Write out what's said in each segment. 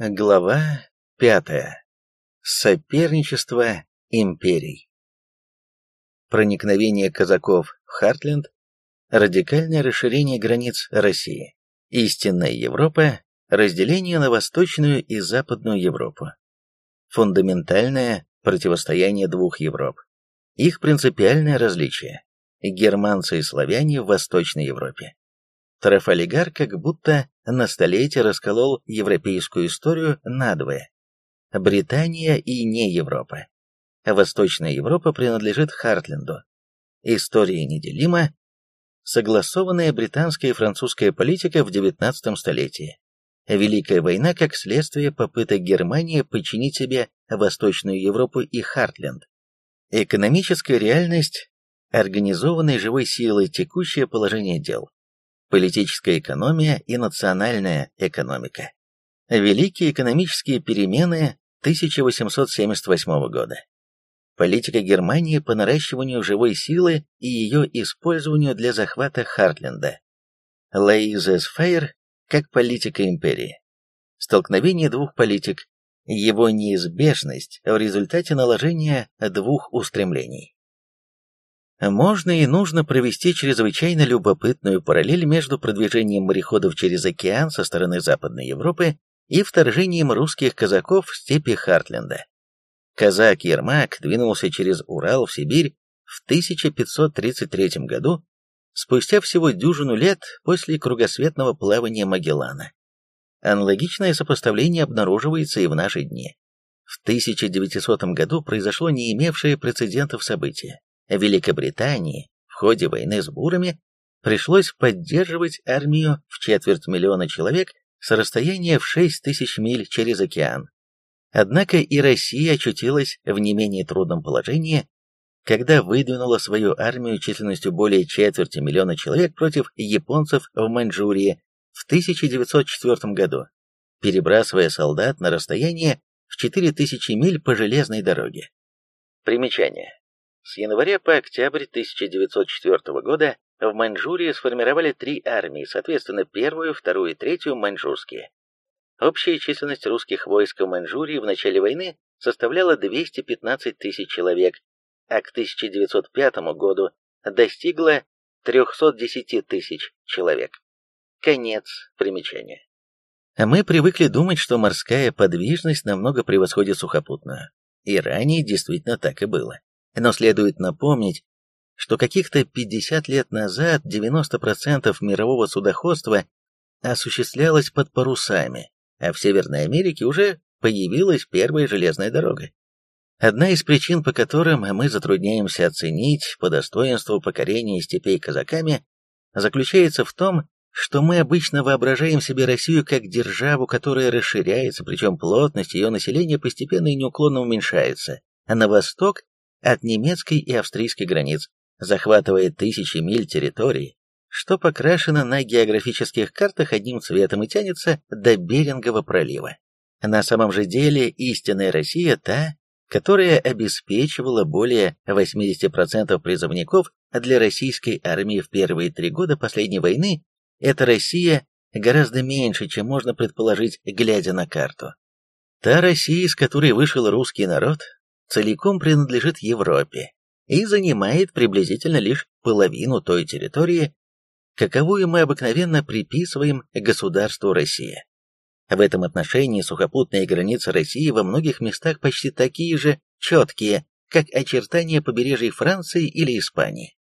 Глава пятая. Соперничество империй. Проникновение казаков в Хартленд, радикальное расширение границ России, истинная Европа, разделение на Восточную и Западную Европу. Фундаментальное противостояние двух Европ. Их принципиальное различие. Германцы и славяне в Восточной Европе. Трафалигар как будто на столетие расколол европейскую историю надвое. Британия и не Европа. Восточная Европа принадлежит Хартленду. История неделима. Согласованная британская и французская политика в XIX столетии. Великая война как следствие попыток Германии подчинить себе Восточную Европу и Хартленд. Экономическая реальность организованной живой силой текущее положение дел политическая экономия и национальная экономика. Великие экономические перемены 1878 года. Политика Германии по наращиванию живой силы и ее использованию для захвата Хартленда. Лейзесфейр как политика империи. Столкновение двух политик, его неизбежность в результате наложения двух устремлений. Можно и нужно провести чрезвычайно любопытную параллель между продвижением мореходов через океан со стороны Западной Европы и вторжением русских казаков в степи Хартленда. Казак Ермак двинулся через Урал в Сибирь в 1533 году, спустя всего дюжину лет после кругосветного плавания Магеллана. Аналогичное сопоставление обнаруживается и в наши дни. В 1900 году произошло не имевшее прецедентов событие. Великобритании в ходе войны с бурами пришлось поддерживать армию в четверть миллиона человек с расстояния в 6 тысяч миль через океан. Однако и Россия очутилась в не менее трудном положении, когда выдвинула свою армию численностью более четверти миллиона человек против японцев в Маньчжурии в 1904 году, перебрасывая солдат на расстояние в 4000 миль по железной дороге. Примечание. С января по октябрь 1904 года в Маньчжурии сформировали три армии, соответственно, первую, вторую и третью маньчжурские. Общая численность русских войск в Маньчжурии в начале войны составляла 215 тысяч человек, а к 1905 году достигла 310 тысяч человек. Конец примечания. Мы привыкли думать, что морская подвижность намного превосходит сухопутную. И ранее действительно так и было. Но следует напомнить, что каких-то 50 лет назад 90% мирового судоходства осуществлялось под парусами, а в Северной Америке уже появилась первая железная дорога. Одна из причин, по которым мы затрудняемся оценить по достоинству покорение степей казаками, заключается в том, что мы обычно воображаем себе Россию как державу, которая расширяется, причем плотность ее населения постепенно и неуклонно уменьшается, а на восток от немецкой и австрийской границ, захватывая тысячи миль территории, что покрашено на географических картах одним цветом и тянется до Берингового пролива. На самом же деле истинная Россия та, которая обеспечивала более 80% призывников для российской армии в первые три года последней войны, эта Россия гораздо меньше, чем можно предположить, глядя на карту. Та Россия, из которой вышел русский народ, целиком принадлежит Европе и занимает приблизительно лишь половину той территории, каковую мы обыкновенно приписываем государству Россия. В этом отношении сухопутные границы России во многих местах почти такие же четкие, как очертания побережья Франции или Испании.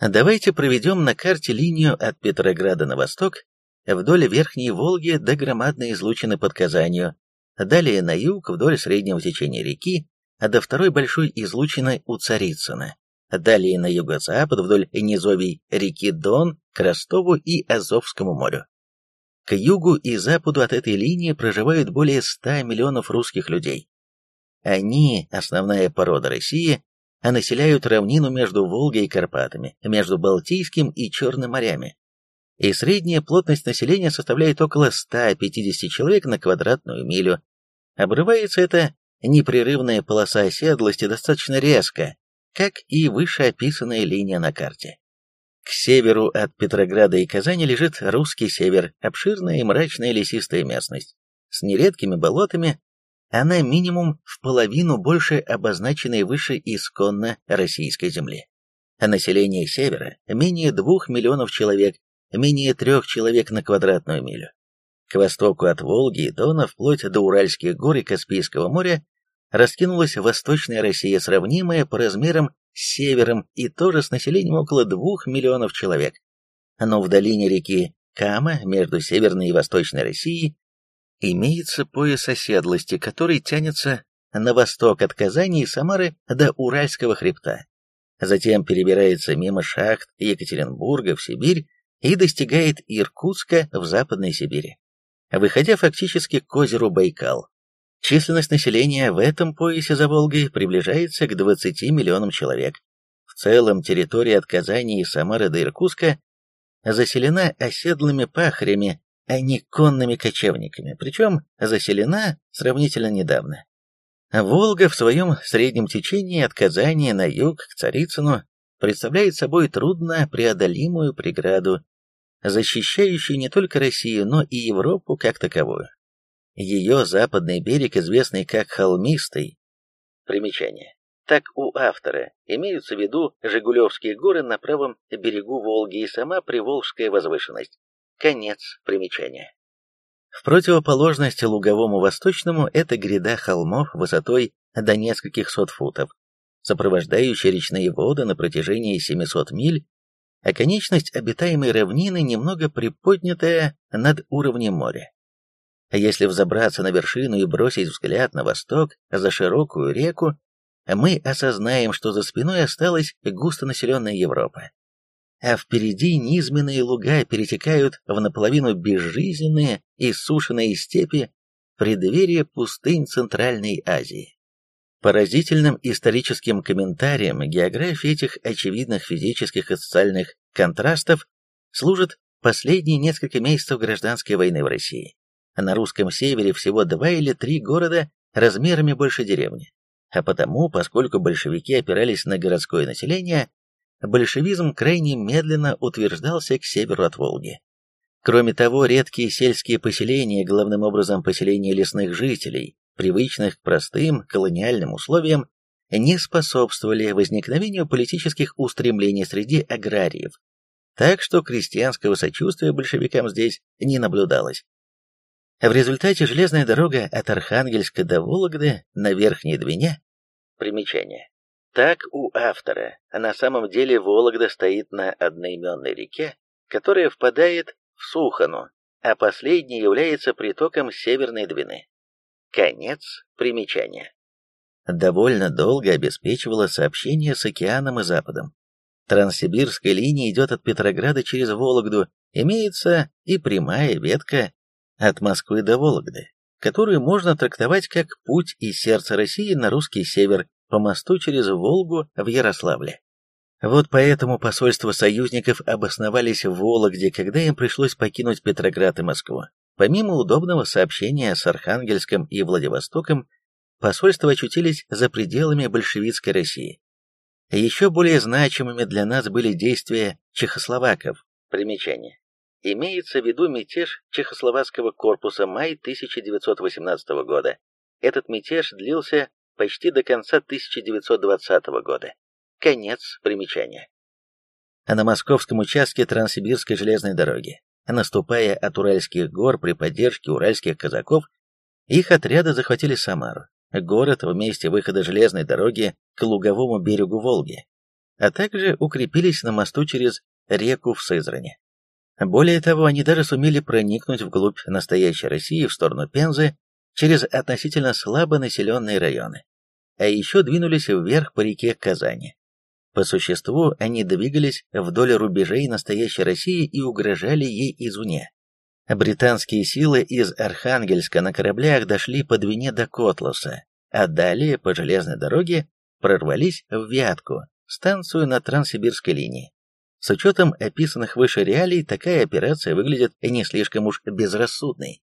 Давайте проведем на карте линию от Петрограда на восток, вдоль Верхней Волги до громадной излучины под Казанью, далее на юг вдоль среднего течения реки, а до второй большой излучины у Царицына, далее на юго-запад вдоль низовий реки Дон к Ростову и Азовскому морю. К югу и западу от этой линии проживают более 100 миллионов русских людей. Они – основная порода России, а населяют равнину между Волгой и Карпатами, между Балтийским и Черным морями. И средняя плотность населения составляет около 150 человек на квадратную милю. Обрывается это непрерывная полоса оседлости достаточно резко, как и вышеописанная линия на карте. К северу от Петрограда и Казани лежит русский север, обширная и мрачная лесистая местность. с нередкими болотами, она минимум в половину больше обозначенной выше исконно российской земли. А население севера менее двух миллионов человек, менее трех человек на квадратную милю. К востоку от Волги и Дона, вплоть до Уральских гор и Каспийского моря, раскинулась Восточная Россия, сравнимая по размерам с севером и тоже с населением около двух миллионов человек. Но в долине реки Кама, между Северной и Восточной Россией, имеется пояс оседлости, который тянется на восток от Казани и Самары до Уральского хребта. Затем перебирается мимо шахт Екатеринбурга в Сибирь и достигает Иркутска в Западной Сибири, выходя фактически к озеру Байкал. Численность населения в этом поясе за Волгой приближается к 20 миллионам человек. В целом территория от Казани и Самары до Иркутска заселена оседлыми пахарями, а не конными кочевниками, причем заселена сравнительно недавно. Волга в своем среднем течении от Казани на юг к Царицыну представляет собой трудно преодолимую преграду, защищающую не только Россию, но и Европу как таковую. Ее западный берег, известный как холмистый. Примечание. Так у автора имеются в виду Жигулевские горы на правом берегу Волги и сама Приволжская возвышенность. Конец примечания. В противоположность луговому восточному это гряда холмов высотой до нескольких сот футов, сопровождающая речные воды на протяжении 700 миль, а конечность обитаемой равнины немного приподнятая над уровнем моря. А если взобраться на вершину и бросить взгляд на восток, за широкую реку, мы осознаем, что за спиной осталась густонаселенная Европа. А впереди низменные луга перетекают в наполовину безжизненные и сушеные степи преддверие пустынь Центральной Азии. Поразительным историческим комментарием географии этих очевидных физических и социальных контрастов служат последние несколько месяцев гражданской войны в России. На русском севере всего два или три города размерами больше деревни. А потому, поскольку большевики опирались на городское население, большевизм крайне медленно утверждался к северу от Волги. Кроме того, редкие сельские поселения, главным образом поселения лесных жителей, привычных к простым колониальным условиям, не способствовали возникновению политических устремлений среди аграриев, так что крестьянского сочувствия большевикам здесь не наблюдалось. В результате железная дорога от Архангельска до Вологды на Верхней Двине. Примечание. Так у автора. На самом деле Вологда стоит на одноименной реке, которая впадает в Сухану, а последняя является притоком Северной Двины. Конец примечания. Довольно долго обеспечивала сообщение с океаном и Западом. Транссибирская линия идет от Петрограда через Вологду, имеется и прямая ветка от Москвы до Вологды, которую можно трактовать как путь из сердца России на русский север по мосту через Волгу в Ярославле. Вот поэтому посольства союзников обосновались в Вологде, когда им пришлось покинуть Петроград и Москву. Помимо удобного сообщения с Архангельском и Владивостоком, посольства очутились за пределами большевистской России. Еще более значимыми для нас были действия чехословаков. Примечание. Имеется в виду мятеж Чехословацкого корпуса май 1918 года. Этот мятеж длился почти до конца 1920 года. Конец примечания. А на московском участке Транссибирской железной дороги, наступая от Уральских гор при поддержке уральских казаков, их отряды захватили Самару, город в месте выхода железной дороги к луговому берегу Волги, а также укрепились на мосту через реку в Сызране. Более того, они даже сумели проникнуть вглубь настоящей России в сторону Пензы через относительно слабо населенные районы, а еще двинулись вверх по реке Казани. По существу, они двигались вдоль рубежей настоящей России и угрожали ей извне. Британские силы из Архангельска на кораблях дошли по Двине до Котласа, а далее по железной дороге прорвались в Вятку, станцию на Транссибирской линии. С учетом описанных выше реалий, такая операция выглядит не слишком уж безрассудной.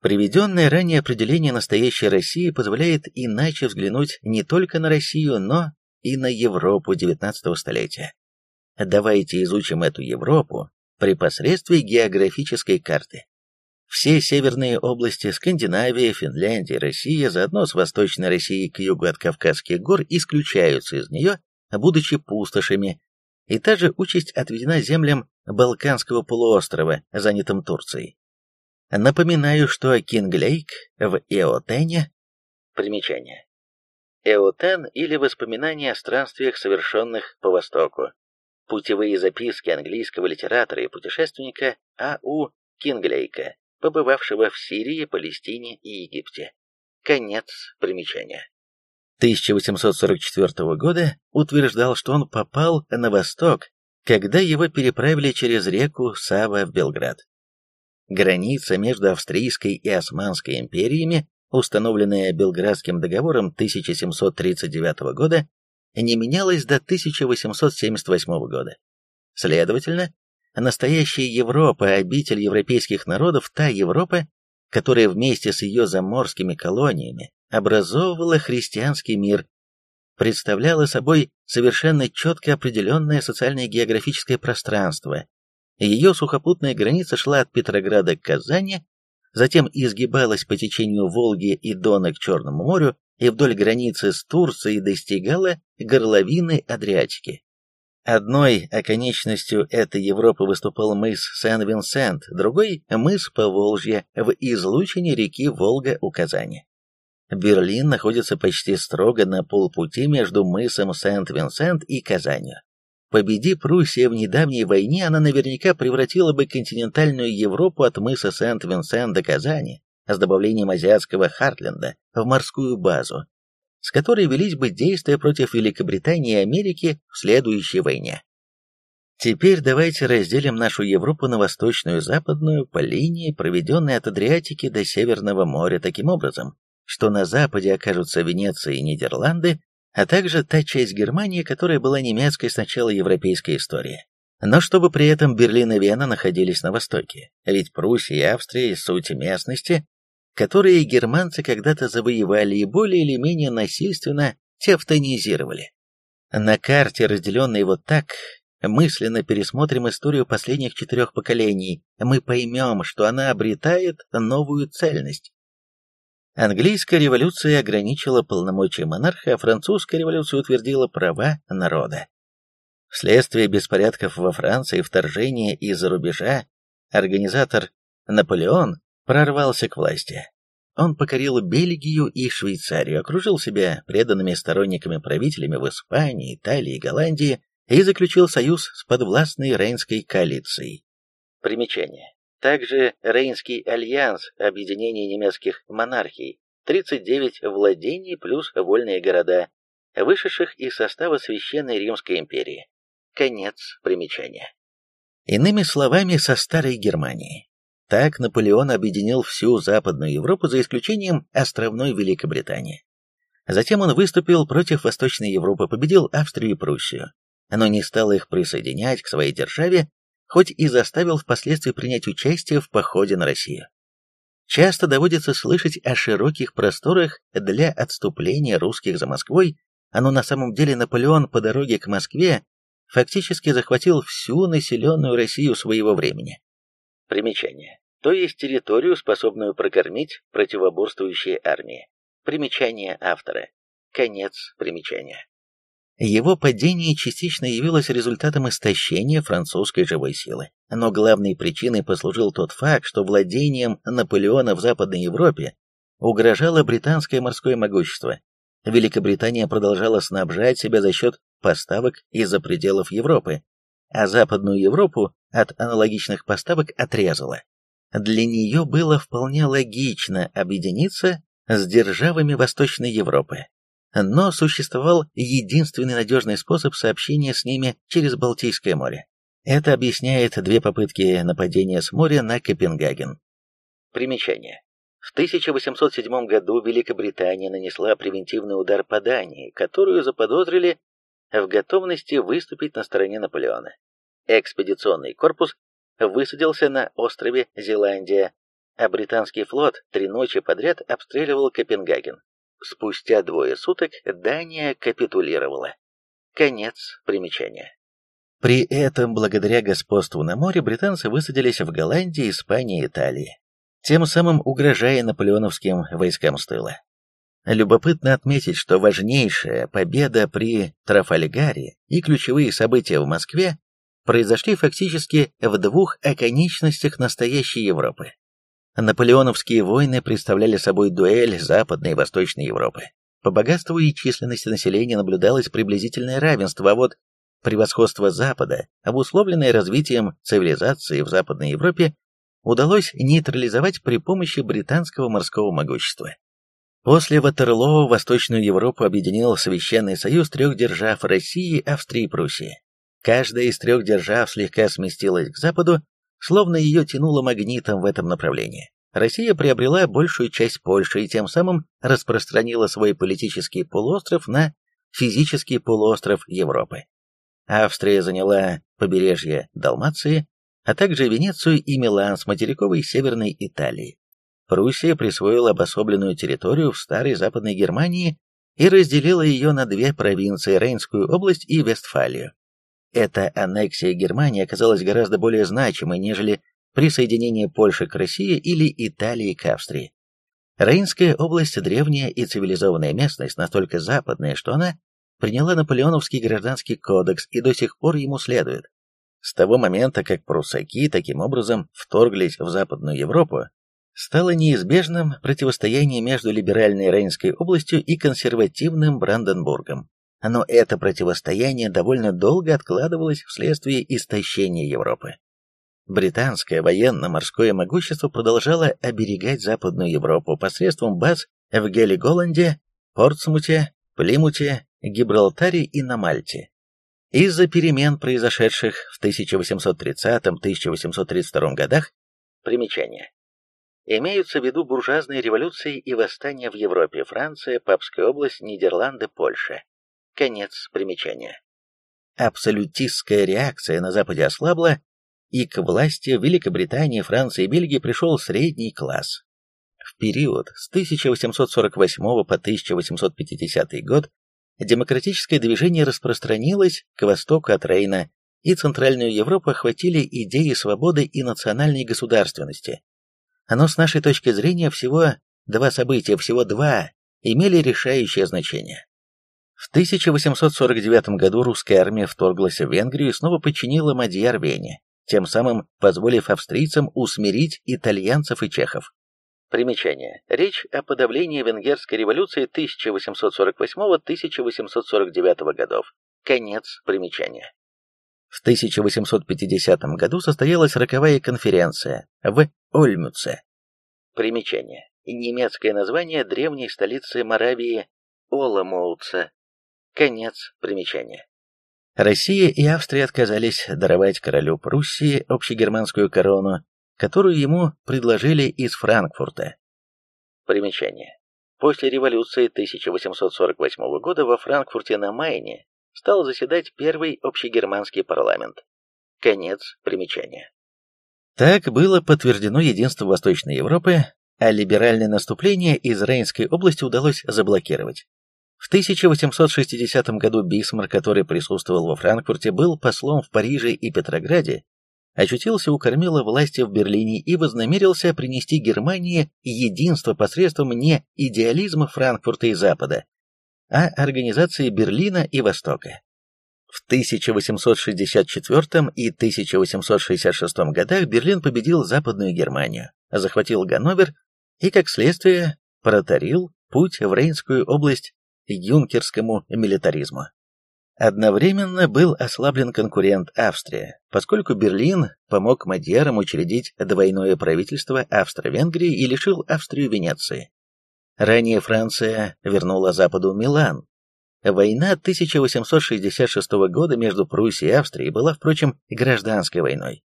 Приведенное ранее определение настоящей России позволяет иначе взглянуть не только на Россию, но и на Европу XIX столетия. Давайте изучим эту Европу при посредстве географической карты. Все северные области Скандинавии, Финляндия, Россия, заодно с Восточной Россией к югу от Кавказских гор исключаются из нее, будучи пустошами, и та же участь отведена землям Балканского полуострова, занятым Турцией. Напоминаю, что Кинглейк в Эотене... Примечание. Эотен или воспоминания о странствиях, совершенных по Востоку. Путевые записки английского литератора и путешественника А.У. Кинглейка, побывавшего в Сирии, Палестине и Египте. Конец примечания. 1844 года утверждал, что он попал на восток, когда его переправили через реку Сава в Белград. Граница между Австрийской и Османской империями, установленная Белградским договором 1739 года, не менялась до 1878 года. Следовательно, настоящая Европа, обитель европейских народов, та Европа, которая вместе с ее заморскими колониями образовывала христианский мир, представляла собой совершенно четко определенное социально-географическое пространство. Ее сухопутная граница шла от Петрограда к Казани, затем изгибалась по течению Волги и Дона к Черному морю и вдоль границы с Турцией достигала горловины Адриатики. Одной оконечностью этой Европы выступал мыс Сен-Винсент, другой – мыс Поволжья в излучине реки Волга у Казани. Берлин находится почти строго на полпути между мысом Сент-Винсент и Казанью. Победи Пруссия в недавней войне, она наверняка превратила бы континентальную Европу от мыса Сент-Винсент до Казани с добавлением азиатского Хартленда в морскую базу, с которой велись бы действия против Великобритании и Америки в следующей войне. Теперь давайте разделим нашу Европу на восточную и западную по линии, проведенной от Адриатики до Северного моря таким образом, что на западе окажутся Венеция и Нидерланды, а также та часть Германии, которая была немецкой с начала европейской истории. Но чтобы при этом Берлин и Вена находились на востоке, ведь Пруссия и Австрия – суть местности, которые германцы когда-то завоевали и более или менее насильственно тевтонизировали. На карте, разделенной вот так, мысленно пересмотрим историю последних четырех поколений, мы поймем, что она обретает новую цельность. Английская революция ограничила полномочия монарха, а французская революция утвердила права народа. Вследствие беспорядков во Франции вторжения из-за рубежа, организатор Наполеон прорвался к власти. Он покорил Бельгию и Швейцарию, окружил себя преданными сторонниками-правителями в Испании, Италии и Голландии и заключил союз с подвластной Рейнской коалицией. Примечание. Также Рейнский альянс объединения немецких монархий, 39 владений плюс вольные города, вышедших из состава Священной Римской империи. Конец примечания. Иными словами, со Старой Германией. Так Наполеон объединил всю Западную Европу за исключением островной Великобритании. Затем он выступил против Восточной Европы, победил Австрию и Пруссию, но не стал их присоединять к своей державе хоть и заставил впоследствии принять участие в походе на Россию. Часто доводится слышать о широких просторах для отступления русских за Москвой, но на самом деле Наполеон по дороге к Москве фактически захватил всю населенную Россию своего времени. Примечание. То есть территорию, способную прокормить противоборствующие армии. Примечание автора. Конец примечания. Его падение частично явилось результатом истощения французской живой силы, но главной причиной послужил тот факт, что владением Наполеона в Западной Европе угрожало британское морское могущество. Великобритания продолжала снабжать себя за счет поставок из-за пределов Европы, а Западную Европу от аналогичных поставок отрезала. Для нее было вполне логично объединиться с державами Восточной Европы, но существовал единственный надежный способ сообщения с ними через Балтийское море. Это объясняет две попытки нападения с моря на Копенгаген. Примечание. В 1807 году Великобритания нанесла превентивный удар по Дании, которую заподозрили в готовности выступить на стороне Наполеона. Экспедиционный корпус высадился на острове Зеландия, а британский флот три ночи подряд обстреливал Копенгаген. Спустя двое суток Дания капитулировала. Конец примечания. При этом, благодаря господству на море, британцы высадились в Голландии, Испании и Италии. тем самым угрожая наполеоновским войскам с тыла. Любопытно отметить, что важнейшая победа при Трафальгаре и ключевые события в Москве произошли фактически в двух оконечностях настоящей Европы. Наполеоновские войны представляли собой дуэль Западной и Восточной Европы. По богатству и численности населения наблюдалось приблизительное равенство, а вот превосходство Запада, обусловленное развитием цивилизации в Западной Европе, удалось нейтрализовать при помощи британского морского могущества. После Ватерлоо Восточную Европу объединил Священный Союз трех держав России, Австрии и Пруссии. Каждая из трех держав слегка сместилась к западу, словно ее тянуло магнитом в этом направлении. Россия приобрела большую часть Польши и тем самым распространила свой политический полуостров на физический полуостров Европы. Австрия заняла побережье Далмации, а также Венецию и Милан с материковой Северной Италии. Пруссия присвоила обособленную территорию в старой Западной Германии и разделила ее на две провинции – Рейнскую область и Вестфалию. Эта аннексия Германии оказалась гораздо более значимой, нежели присоединение Польши к России или Италии к Австрии. Рейнская область – древняя и цивилизованная местность, настолько западная, что она приняла Наполеоновский гражданский кодекс и до сих пор ему следует. С того момента, как прусаки таким образом вторглись в Западную Европу, стало неизбежным противостояние между либеральной Рейнской областью и консервативным Бранденбургом. Но это противостояние довольно долго откладывалось вследствие истощения Европы. Британское военно-морское могущество продолжало оберегать Западную Европу посредством баз в Гелиголанде, Портсмуте, Плимуте, Гибралтаре и на Мальте. Из-за перемен, произошедших в 1830-1832 годах, примечание. Имеются в виду буржуазные революции и восстания в Европе, Франция, Папская область, Нидерланды, Польша. Конец примечания. Абсолютистская реакция на Западе ослабла, и к власти Великобритании, Франции и Бельгии пришел средний класс. В период с 1848 по 1850 год демократическое движение распространилось к востоку от Рейна, и Центральную Европу охватили идеи свободы и национальной государственности, но с нашей точки зрения всего два события, всего два, имели решающее значение. В 1849 году русская армия вторглась в Венгрию и снова подчинила Мадьяр Вене, тем самым позволив австрийцам усмирить итальянцев и чехов. Примечание. Речь о подавлении венгерской революции 1848-1849 годов. Конец примечания. В 1850 году состоялась роковая конференция в Ольмюце. Примечание. Немецкое название древней столицы Моравии Оламоуца. Конец примечания. Россия и Австрия отказались даровать королю Пруссии общегерманскую корону, которую ему предложили из Франкфурта. Примечание. После революции 1848 года во Франкфурте на Майне стал заседать первый общегерманский парламент. Конец примечания. Так было подтверждено единство Восточной Европы, а либеральное наступление из Рейнской области удалось заблокировать. В 1860 году Бисмарк, который присутствовал во Франкфурте, был послом в Париже и Петрограде, очутился у кормила власти в Берлине и вознамерился принести Германии единство посредством не идеализма Франкфурта и Запада, а организации Берлина и Востока. В 1864 и 1866 годах Берлин победил Западную Германию, захватил Ганновер и, как следствие, протарил путь в Рейнскую область юнкерскому милитаризму. Одновременно был ослаблен конкурент Австрия, поскольку Берлин помог мадьярам учредить двойное правительство Австро-Венгрии и лишил Австрию Венеции. Ранее Франция вернула Западу Милан. Война 1866 года между Пруссией и Австрией была, впрочем, гражданской войной.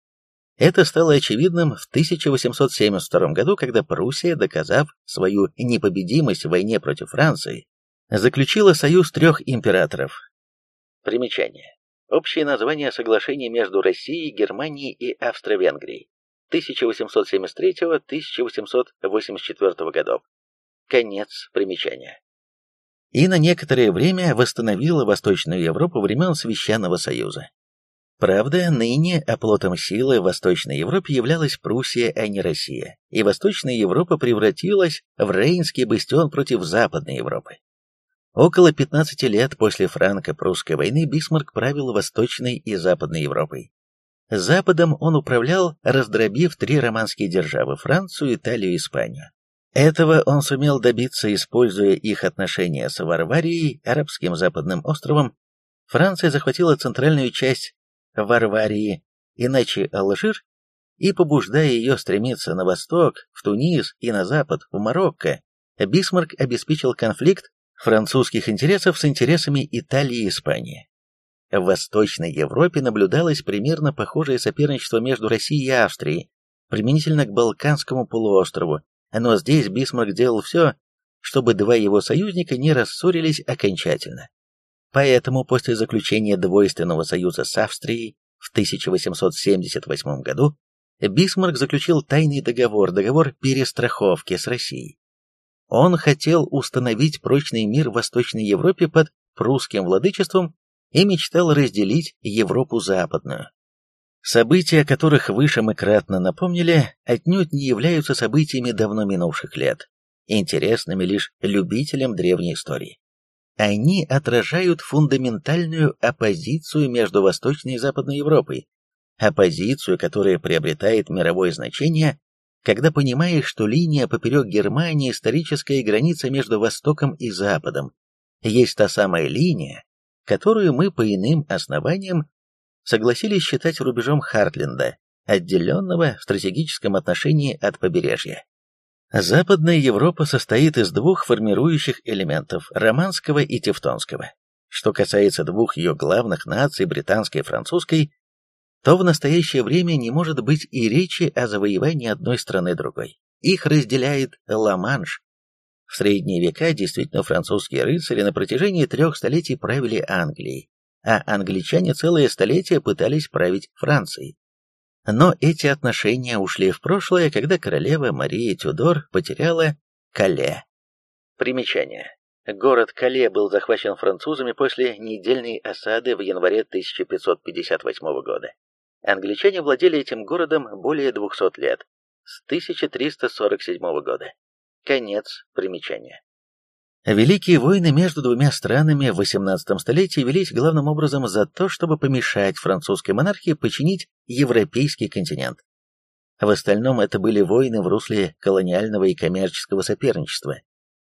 Это стало очевидным в 1872 году, когда Пруссия, доказав свою непобедимость в войне против Франции, заключила союз трех императоров. Примечание. Общее название соглашения между Россией, Германией и Австро-Венгрией 1873-1884 годов. Конец примечания. И на некоторое время восстановила Восточную Европу времен Священного Союза. Правда, ныне оплотом силы в Восточной Европе являлась Пруссия, а не Россия, и Восточная Европа превратилась в Рейнский бастион против Западной Европы. Около 15 лет после франко-прусской войны Бисмарк правил Восточной и Западной Европой. Западом он управлял, раздробив три романские державы – Францию, Италию и Испанию. Этого он сумел добиться, используя их отношения с Варварией, арабским западным островом. Франция захватила центральную часть Варварии, иначе Алжир, и побуждая ее стремиться на восток, в Тунис и на запад, в Марокко, Бисмарк обеспечил конфликт французских интересов с интересами Италии и Испании. В Восточной Европе наблюдалось примерно похожее соперничество между Россией и Австрией, применительно к Балканскому полуострову, но здесь Бисмарк делал все, чтобы два его союзника не рассорились окончательно. Поэтому после заключения двойственного союза с Австрией в 1878 году Бисмарк заключил тайный договор, договор перестраховки с Россией. Он хотел установить прочный мир в Восточной Европе под прусским владычеством и мечтал разделить Европу Западную. События, о которых выше мы кратно напомнили, отнюдь не являются событиями давно минувших лет, интересными лишь любителям древней истории. Они отражают фундаментальную оппозицию между Восточной и Западной Европой, оппозицию, которая приобретает мировое значение, когда понимаешь, что линия поперек Германии – историческая граница между Востоком и Западом, есть та самая линия, которую мы по иным основаниям согласились считать рубежом Хартленда, отделенного в стратегическом отношении от побережья. Западная Европа состоит из двух формирующих элементов – романского и тевтонского. Что касается двух ее главных наций, британской и французской, то в настоящее время не может быть и речи о завоевании одной страны другой. Их разделяет Ла-Манш. В средние века действительно французские рыцари на протяжении трех столетий правили Англией, а англичане целые столетия пытались править Францией. Но эти отношения ушли в прошлое, когда королева Мария Тюдор потеряла Кале. Примечание. Город Кале был захвачен французами после недельной осады в январе 1558 года. Англичане владели этим городом более 200 лет, с 1347 года. Конец примечания. Великие войны между двумя странами в XVIII столетии велись главным образом за то, чтобы помешать французской монархии починить европейский континент. В остальном это были войны в русле колониального и коммерческого соперничества.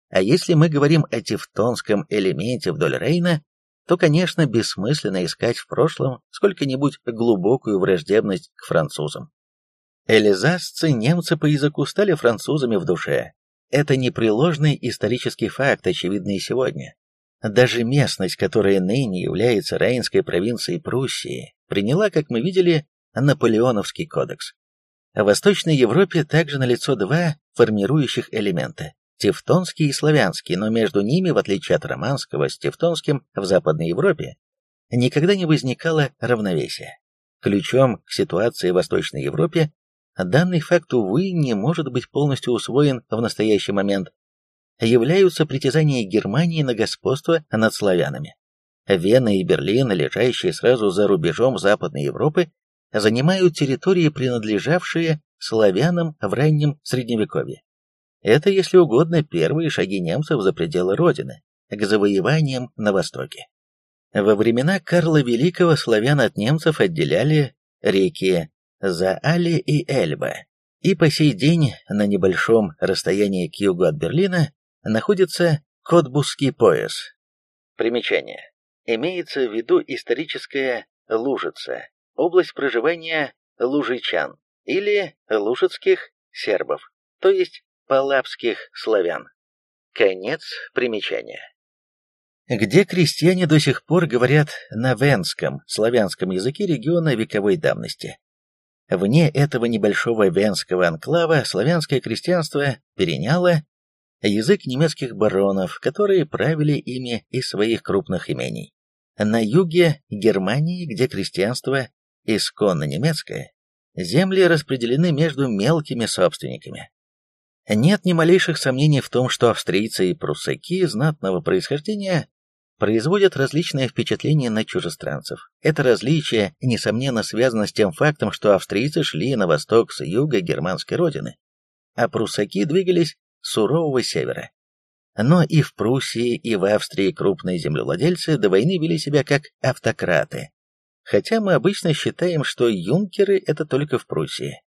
А если мы говорим о тевтонском элементе вдоль Рейна, то, конечно, бессмысленно искать в прошлом сколько-нибудь глубокую враждебность к французам. Элизасцы, немцы по языку, стали французами в душе, это непреложный исторический факт, очевидный сегодня. Даже местность, которая ныне является Рейнской провинцией Пруссии, приняла, как мы видели, Наполеоновский кодекс. В Восточной Европе также налицо два формирующих элемента – тевтонский и славянский, но между ними, в отличие от романского с тевтонским в Западной Европе, никогда не возникало равновесия. Ключом к ситуации в Восточной Европе данный факт, увы, не может быть полностью усвоен в настоящий момент, являются притязания Германии на господство над славянами. Вена и Берлин, лежащие сразу за рубежом Западной Европы, занимают территории, принадлежавшие славянам в раннем Средневековье. Это, если угодно, первые шаги немцев за пределы Родины, к завоеваниям на Востоке. Во времена Карла Великого славян от немцев отделяли реки за Али и Эльба, и по сей день на небольшом расстоянии к югу от Берлина находится Котбусский пояс. Примечание. Имеется в виду историческая Лужица, область проживания лужичан или лужицких сербов, то есть палапских славян. Конец примечания. Где крестьяне до сих пор говорят на венском, славянском языке региона вековой давности. Вне этого небольшого венского анклава славянское крестьянство переняло язык немецких баронов, которые правили ими из своих крупных имений. На юге Германии, где крестьянство исконно немецкое, земли распределены между мелкими собственниками. Нет ни малейших сомнений в том, что австрийцы и пруссаки знатного происхождения производят различные впечатления на чужестранцев. Это различие, несомненно, связано с тем фактом, что австрийцы шли на восток с юга германской родины, а пруссаки двигались с сурового севера. Но и в Пруссии, и в Австрии крупные землевладельцы до войны вели себя как автократы. Хотя мы обычно считаем, что юнкеры – это только в Пруссии.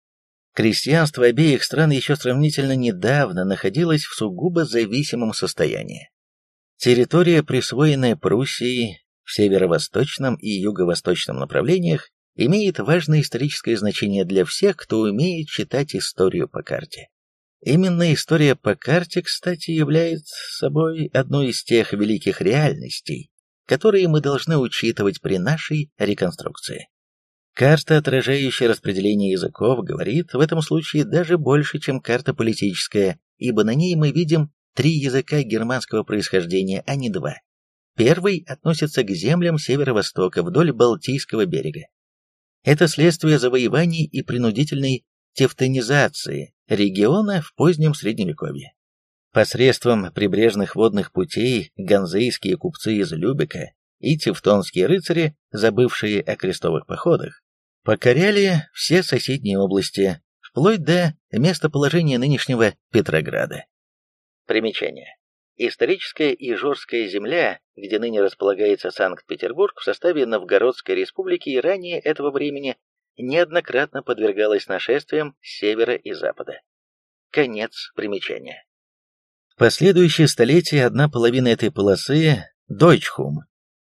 Крестьянство обеих стран еще сравнительно недавно находилось в сугубо зависимом состоянии. Территория, присвоенная Пруссией в северо-восточном и юго-восточном направлениях, имеет важное историческое значение для всех, кто умеет читать историю по карте. Именно история по карте, кстати, является собой одной из тех великих реальностей, которые мы должны учитывать при нашей реконструкции. Карта, отражающая распределение языков, говорит в этом случае даже больше, чем карта политическая, ибо на ней мы видим три языка германского происхождения, а не два. Первый относится к землям северо-востока вдоль Балтийского берега. Это следствие завоеваний и принудительной тевтонизации региона в позднем Средневековье. Посредством прибрежных водных путей ганзейские купцы из Любека и тевтонские рыцари, забывшие о крестовых походах, покоряли все соседние области, вплоть до местоположения нынешнего Петрограда. Примечание. Историческая Ижорская земля, где ныне располагается Санкт-Петербург, в составе Новгородской республики и ранее этого времени неоднократно подвергалась нашествиям с севера и запада. Конец примечания. Последующие столетия одна половина этой полосы – Дойчхум.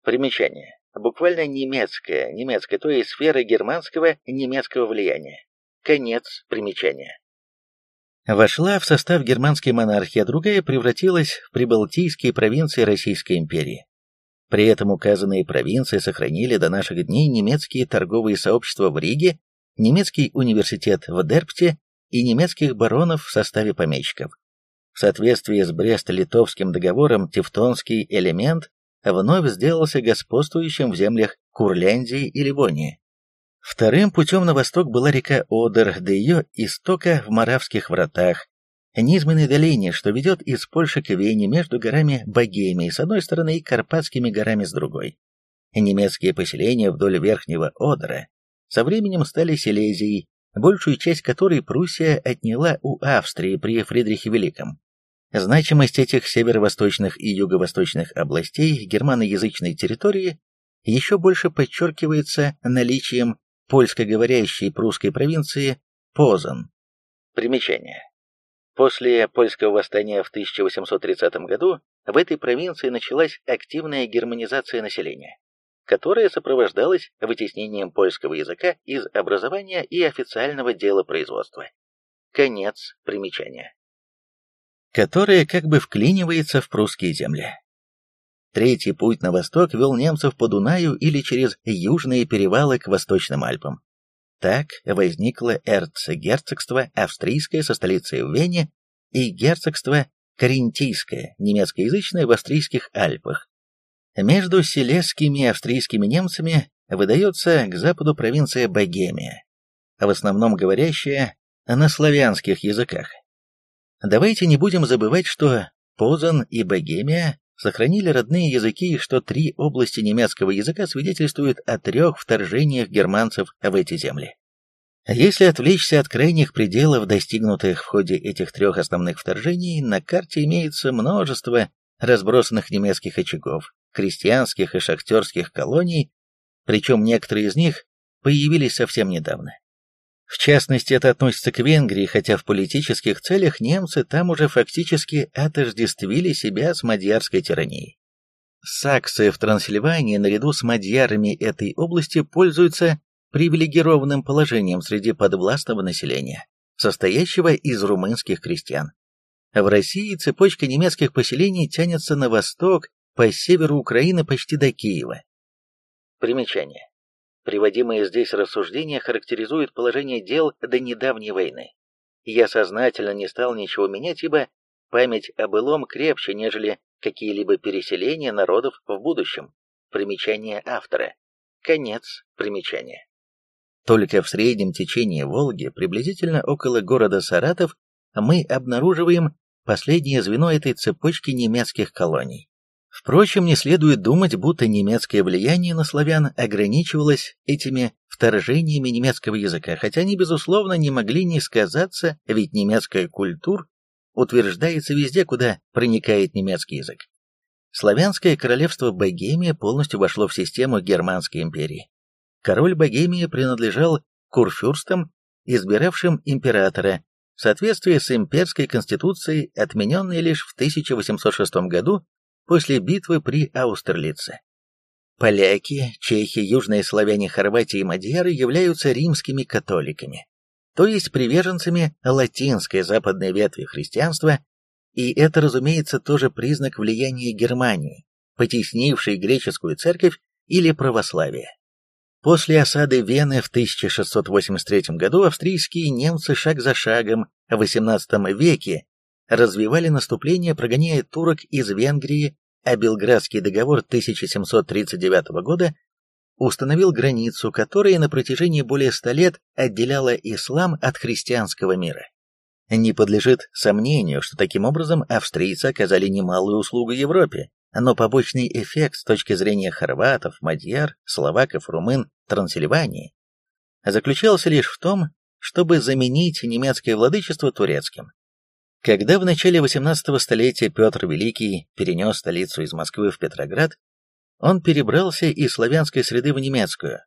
Примечание. Буквально немецкая, немецкая, то есть сфера германского немецкого влияния. Конец примечания вошла в состав германской монархии, а другая превратилась в прибалтийские провинции Российской империи. При этом указанные провинции сохранили до наших дней немецкие торговые сообщества в Риге, немецкий университет в Дерпте и немецких баронов в составе помещиков. В соответствии с Брест-Литовским договором тевтонский элемент вновь сделался господствующим в землях Курляндии и Ливонии. Вторым путем на восток была река Одер, до ее истока в Моравских вратах, низменной долине, что ведет из Польши к Вене между горами Богемии с одной стороны и Карпатскими горами с другой. Немецкие поселения вдоль Верхнего Одера со временем стали Силезией, большую часть которой Пруссия отняла у Австрии при Фридрихе Великом. Значимость этих северо-восточных и юго-восточных областей германоязычной территории еще больше подчеркивается наличием польскоговорящей прусской провинции Позан. Примечание. После польского восстания в 1830 году в этой провинции началась активная германизация населения, которая сопровождалась вытеснением польского языка из образования и официального дела производства. Конец примечания. Которая как бы вклинивается в прусские земли. Третий путь на восток вел немцев по Дунаю или через южные перевалы к Восточным Альпам. Так возникло эрцгерцогство австрийское со столицей в Вене и герцогство каринтийское, немецкоязычное в австрийских Альпах. Между селезскими австрийскими немцами выдается к западу провинция Богемия, в основном говорящая на славянских языках. Давайте не будем забывать, что Позан и Богемия сохранили родные языки и что три области немецкого языка свидетельствуют о трех вторжениях германцев в эти земли. Если отвлечься от крайних пределов, достигнутых в ходе этих трех основных вторжений, на карте имеется множество разбросанных немецких очагов, крестьянских и шахтерских колоний, причем некоторые из них появились совсем недавно. В частности, это относится к Венгрии, хотя в политических целях немцы там уже фактически отождествили себя с мадьярской тиранией. Саксы в Трансильвании наряду с мадьярами этой области пользуются привилегированным положением среди подвластного населения, состоящего из румынских крестьян. В России цепочка немецких поселений тянется на восток, по северу Украины почти до Киева. Примечание. Приводимые здесь рассуждения характеризуют положение дел до недавней войны. Я сознательно не стал ничего менять, ибо память о былом крепче, нежели какие-либо переселения народов в будущем. Примечание автора. Конец примечания. Только в среднем течении Волги, приблизительно около города Саратов, мы обнаруживаем последнее звено этой цепочки немецких колоний. Впрочем, не следует думать, будто немецкое влияние на славян ограничивалось этими вторжениями немецкого языка, хотя они, безусловно, не могли не сказаться, ведь немецкая культура утверждается везде, куда проникает немецкий язык. Славянское королевство Богемия полностью вошло в систему Германской империи. Король Богемии принадлежал курфюрстам, избиравшим императора, в соответствии с имперской конституцией, отмененной лишь в 1806 году после битвы при Аустерлице. Поляки, чехи, южные славяне Хорватии и мадьяры являются римскими католиками, то есть приверженцами латинской западной ветви христианства, и это, разумеется, тоже признак влияния Германии, потеснившей греческую церковь или православие. После осады Вены в 1683 году австрийские немцы шаг за шагом в XVIII веке развивали наступление, прогоняя турок из Венгрии, а Белградский договор 1739 года установил границу, которая на протяжении более ста лет отделяла ислам от христианского мира. Не подлежит сомнению, что таким образом австрийцы оказали немалую услугу Европе, но побочный эффект с точки зрения хорватов, мадьяр, словаков, румын, Трансильвании заключался лишь в том, чтобы заменить немецкое владычество турецким. Когда в начале XVIII столетия Петр Великий перенес столицу из Москвы в Петроград, он перебрался из славянской среды в немецкую,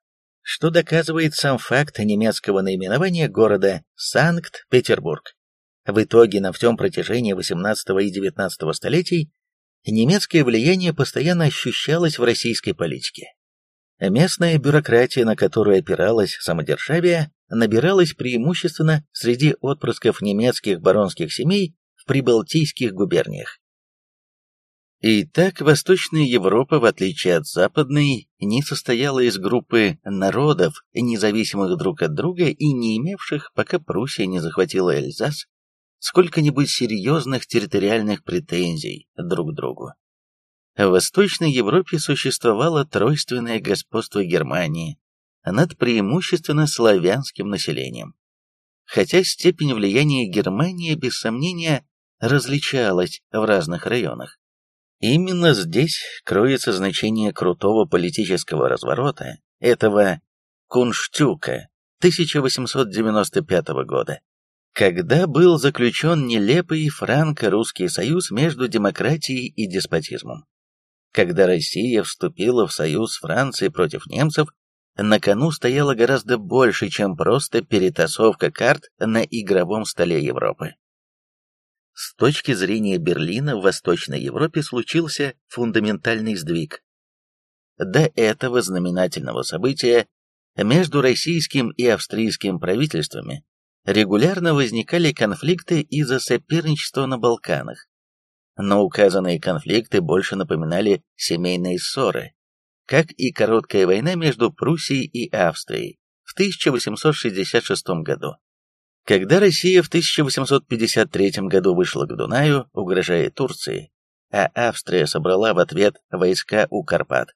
что доказывает сам факт немецкого наименования города Санкт-Петербург. В итоге на всем протяжении XVIII и XIX столетий немецкое влияние постоянно ощущалось в российской политике. Местная бюрократия, на которую опиралась самодержавие, набиралась преимущественно среди отпрысков немецких баронских семей в прибалтийских губерниях. Итак, Восточная Европа, в отличие от Западной, не состояла из группы народов, независимых друг от друга и не имевших, пока Пруссия не захватила Эльзас, сколько-нибудь серьезных территориальных претензий друг к другу. В Восточной Европе существовало тройственное господство Германии над преимущественно славянским населением. Хотя степень влияния Германии, без сомнения, различалась в разных районах. Именно здесь кроется значение крутого политического разворота этого Кунштюка 1895 года, когда был заключен нелепый франко-русский союз между демократией и деспотизмом. Когда Россия вступила в союз с Францией против немцев, на кону стояло гораздо больше, чем просто перетасовка карт на игровом столе Европы. С точки зрения Берлина в Восточной Европе случился фундаментальный сдвиг. До этого знаменательного события между российским и австрийским правительствами регулярно возникали конфликты из-за соперничества на Балканах. Но указанные конфликты больше напоминали семейные ссоры, как и короткая война между Пруссией и Австрией в 1866 году. Когда Россия в 1853 году вышла к Дунаю, угрожая Турции, а Австрия собрала в ответ войска у Карпат.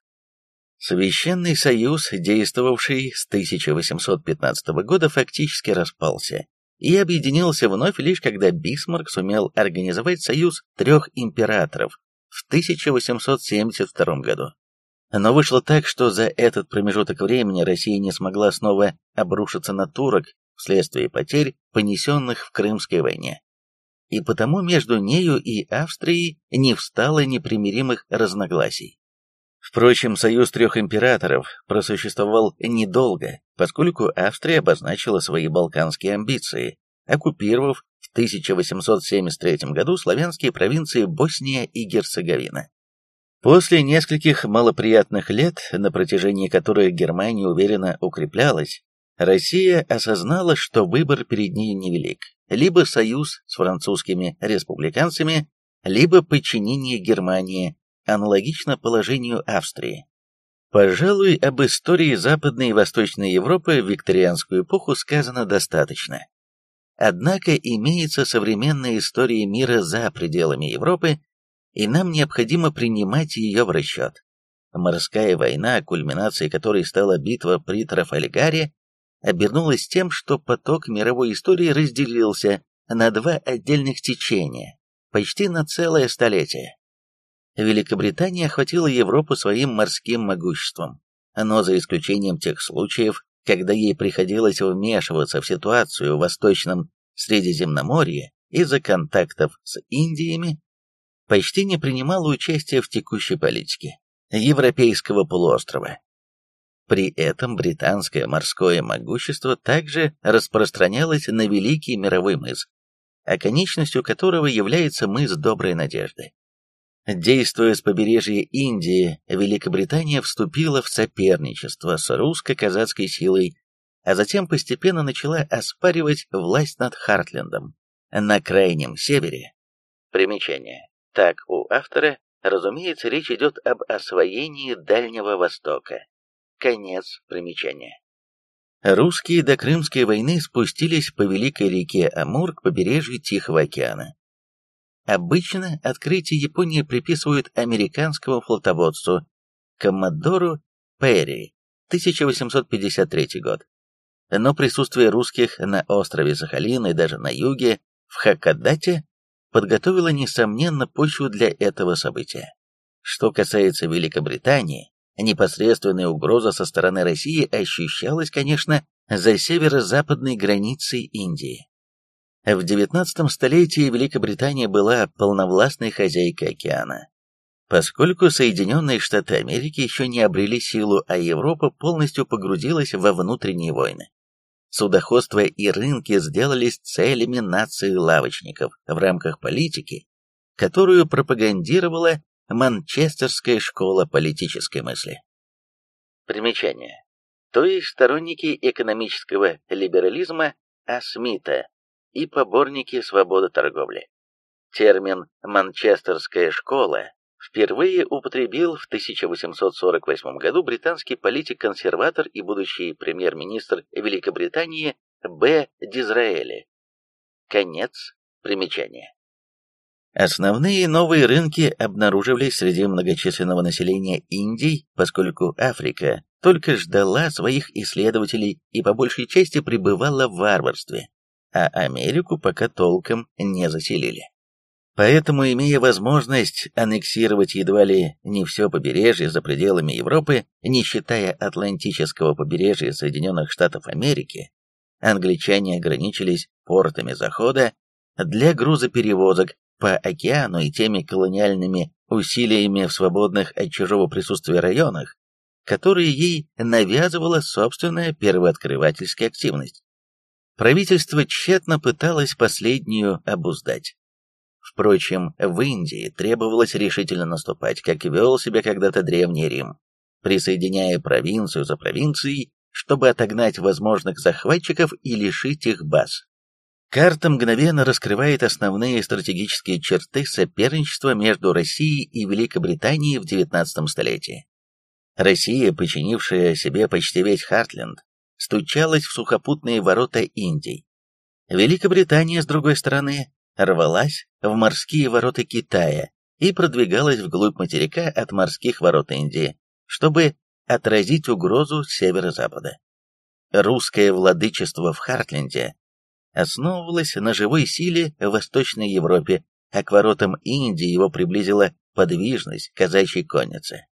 Священный союз, действовавший с 1815 года, фактически распался и объединился вновь лишь когда Бисмарк сумел организовать союз трех императоров в 1872 году. Но вышло так, что за этот промежуток времени Россия не смогла снова обрушиться на турок вследствие потерь, понесенных в Крымской войне. И потому между нею и Австрией не встало непримиримых разногласий. Впрочем, союз трех императоров просуществовал недолго, поскольку Австрия обозначила свои балканские амбиции, оккупировав в 1873 году славянские провинции Босния и Герцеговина. После нескольких малоприятных лет, на протяжении которых Германия уверенно укреплялась, Россия осознала, что выбор перед ней невелик. Либо союз с французскими республиканцами, либо подчинение Германии, аналогично положению Австрии. Пожалуй, об истории Западной и Восточной Европы в викторианскую эпоху сказано достаточно. Однако имеется современная история мира за пределами Европы, и нам необходимо принимать ее в расчет. Морская война, кульминацией которой стала битва при Трафальгаре, обернулась тем, что поток мировой истории разделился на два отдельных течения, почти на целое столетие. Великобритания охватила Европу своим морским могуществом, но за исключением тех случаев, когда ей приходилось вмешиваться в ситуацию в Восточном Средиземноморье из-за контактов с Индиями, почти не принимала участия в текущей политике Европейского полуострова. При этом британское морское могущество также распространялось на Великий мировой мыс, оконечностью которого является мыс Доброй Надежды. Действуя с побережья Индии, Великобритания вступила в соперничество с русско-казацкой силой, а затем постепенно начала оспаривать власть над Хартлендом на крайнем севере. Примечание. Так у автора, разумеется, речь идет об освоении Дальнего Востока. Конец примечания. Русские до Крымской войны спустились по великой реке Амур к побережью Тихого океана. Обычно открытие Японии приписывают американскому флотоводцу Коммодору Перри, 1853 год. Но присутствие русских на острове Сахалин и даже на юге, в Хакодате, подготовило, несомненно, почву для этого события. Что касается Великобритании, непосредственная угроза со стороны России ощущалась, конечно, за северо-западной границей Индии. В XIX столетии Великобритания была полновластной хозяйкой океана. Поскольку Соединенные Штаты Америки еще не обрели силу, а Европа полностью погрузилась во внутренние войны. Судоходство и рынки сделались целями нации лавочников в рамках политики, которую пропагандировала Манчестерская школа политической мысли. Примечание. То есть сторонники экономического либерализма А. Смита и поборники свободы торговли. Термин «манчестерская школа» впервые употребил в 1848 году британский политик-консерватор и будущий премьер-министр Великобритании Б. Дизраэли. Конец примечания. Основные новые рынки обнаруживались среди многочисленного населения Индии, поскольку Африка только ждала своих исследователей и по большей части пребывала в варварстве а Америку пока толком не заселили. Поэтому, имея возможность аннексировать едва ли не все побережье за пределами Европы, не считая Атлантического побережья Соединенных Штатов Америки, англичане ограничились портами захода для грузоперевозок по океану и теми колониальными усилиями в свободных от чужого присутствия районах, которые ей навязывала собственная первооткрывательская активность правительство тщетно пыталось последнюю обуздать. Впрочем, в Индии требовалось решительно наступать, как вел себя когда-то Древний Рим, присоединяя провинцию за провинцией, чтобы отогнать возможных захватчиков и лишить их баз. Карта мгновенно раскрывает основные стратегические черты соперничества между Россией и Великобританией в XIX столетии. Россия, подчинившая себе почти весь Хартленд, стучалась в сухопутные ворота Индии. Великобритания, с другой стороны, рвалась в морские ворота Китая и продвигалась вглубь материка от морских ворот Индии, чтобы отразить угрозу с северо-запада. Русское владычество в Хартленде основывалось на живой силе в Восточной Европе, а к воротам Индии его приблизила подвижность казачьей конницы.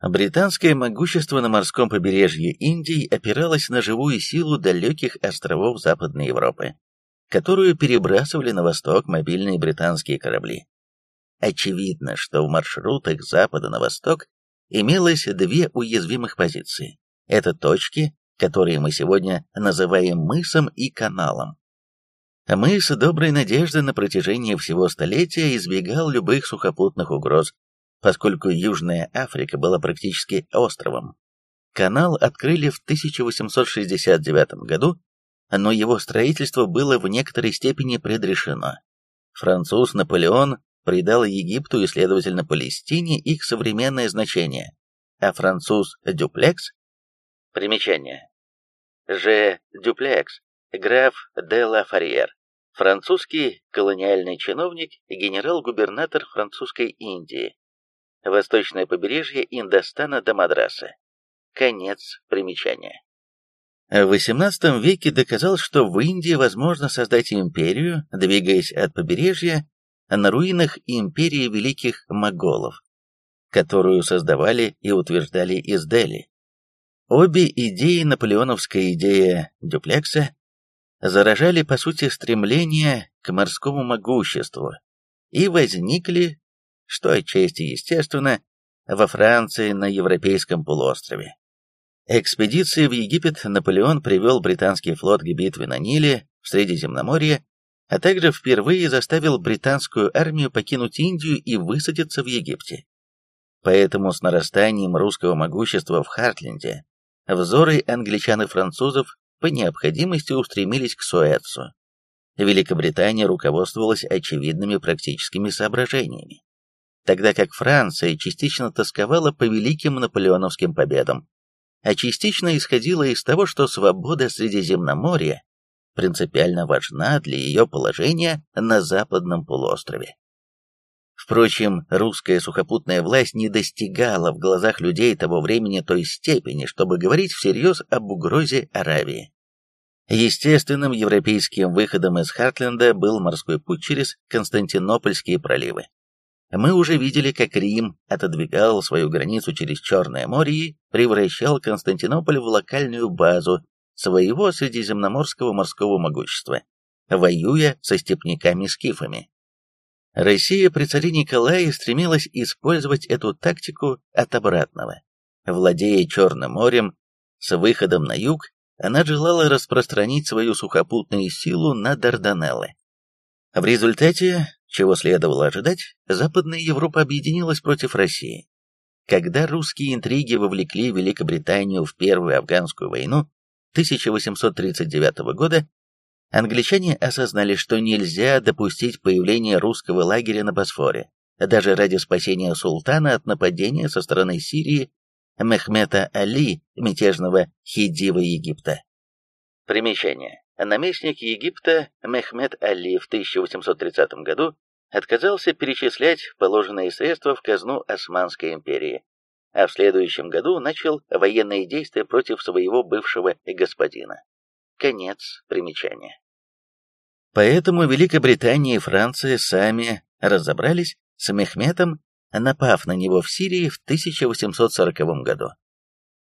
Британское могущество на морском побережье Индии опиралось на живую силу далеких островов Западной Европы, которую перебрасывали на восток мобильные британские корабли. Очевидно, что в маршрутах запада на восток имелось две уязвимых позиции. Это точки, которые мы сегодня называем мысом и каналом. Мыс Доброй Надежды на протяжении всего столетия избегал любых сухопутных угроз поскольку Южная Африка была практически островом. Канал открыли в 1869 году, но его строительство было в некоторой степени предрешено. Француз Наполеон придал Египту и, следовательно, Палестине их современное значение, а француз Дюплекс – примечание. Ж. Дюплекс, граф де ла Фарьер, французский колониальный чиновник и генерал-губернатор французской Индии, Восточное побережье Индостана до Мадраса. Конец примечания. В XVIII веке доказал, что в Индии возможно создать империю, двигаясь от побережья на руинах империи великих моголов, которую создавали и утверждали из Дели. Обе идеи, наполеоновская идея дюплекса, заражали по сути стремление к морскому могуществу и возникли, что отчасти естественно, во Франции на Европейском полуострове. Экспедиции в Египет Наполеон привел британский флот к битве на Ниле в Средиземноморье, а также впервые заставил британскую армию покинуть Индию и высадиться в Египте. Поэтому с нарастанием русского могущества в Хартленде взоры англичан и французов по необходимости устремились к Суэцу. Великобритания руководствовалась очевидными практическими соображениями, тогда как Франция частично тосковала по великим наполеоновским победам, а частично исходила из того, что свобода Средиземноморья принципиально важна для ее положения на западном полуострове. Впрочем, русская сухопутная власть не достигала в глазах людей того времени той степени, чтобы говорить всерьез об угрозе Аравии. Естественным европейским выходом из Хартленда был морской путь через Константинопольские проливы. Мы уже видели, как Рим отодвигал свою границу через Черное море и превращал Константинополь в локальную базу своего средиземноморского морского могущества, воюя со степняками-скифами. Россия при царе Николае стремилась использовать эту тактику от обратного. Владея Черным морем, с выходом на юг, она желала распространить свою сухопутную силу на Дарданеллы. В результате, чего следовало ожидать, Западная Европа объединилась против России. Когда русские интриги вовлекли Великобританию в Первую Афганскую войну 1839 года, Англичане осознали, что нельзя допустить появление русского лагеря на Босфоре, даже ради спасения султана от нападения со стороны Сирии Мехмета Али, мятежного хидива Египта. Примечание. Наместник Египта Мехмед Али в 1830 году отказался перечислять положенные средства в казну Османской империи, а в следующем году начал военные действия против своего бывшего господина. Конец примечания. Поэтому Великобритания и Франция сами разобрались с Мехметом, напав на него в Сирии в 1840 году.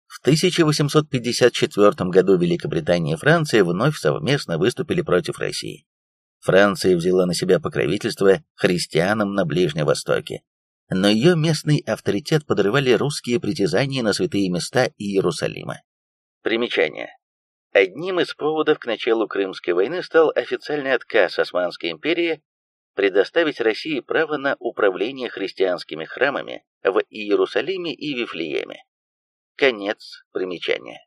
В 1854 году Великобритания и Франция вновь совместно выступили против России. Франция взяла на себя покровительство христианам на Ближнем Востоке, но ее местный авторитет подрывали русские притязания на святые места Иерусалима. Примечание. Одним из поводов к началу Крымской войны стал официальный отказ Османской империи предоставить России право на управление христианскими храмами в Иерусалиме и Вифлееме. Конец примечания.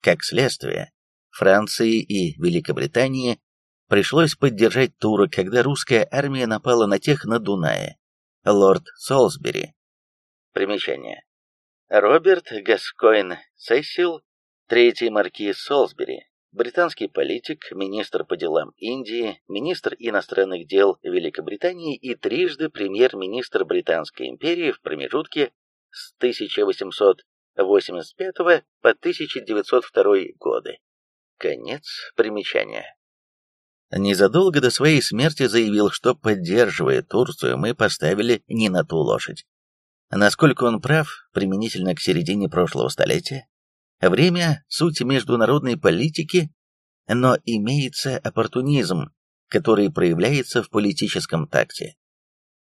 Как следствие, Франции и Великобритании пришлось поддержать турок, когда русская армия напала на тех на Дунае. Лорд Солсбери. Примечание. Роберт Гаскоин Сесил Третий маркиз Солсбери, британский политик, министр по делам Индии, министр иностранных дел Великобритании и трижды премьер-министр Британской империи в промежутке с 1885 по 1902 годы. Конец примечания. Незадолго до своей смерти заявил, что, поддерживая Турцию, мы поставили не на ту лошадь. Насколько он прав, применительно к середине прошлого столетия, Время – суть международной политики, но имеется оппортунизм, который проявляется в политическом такте.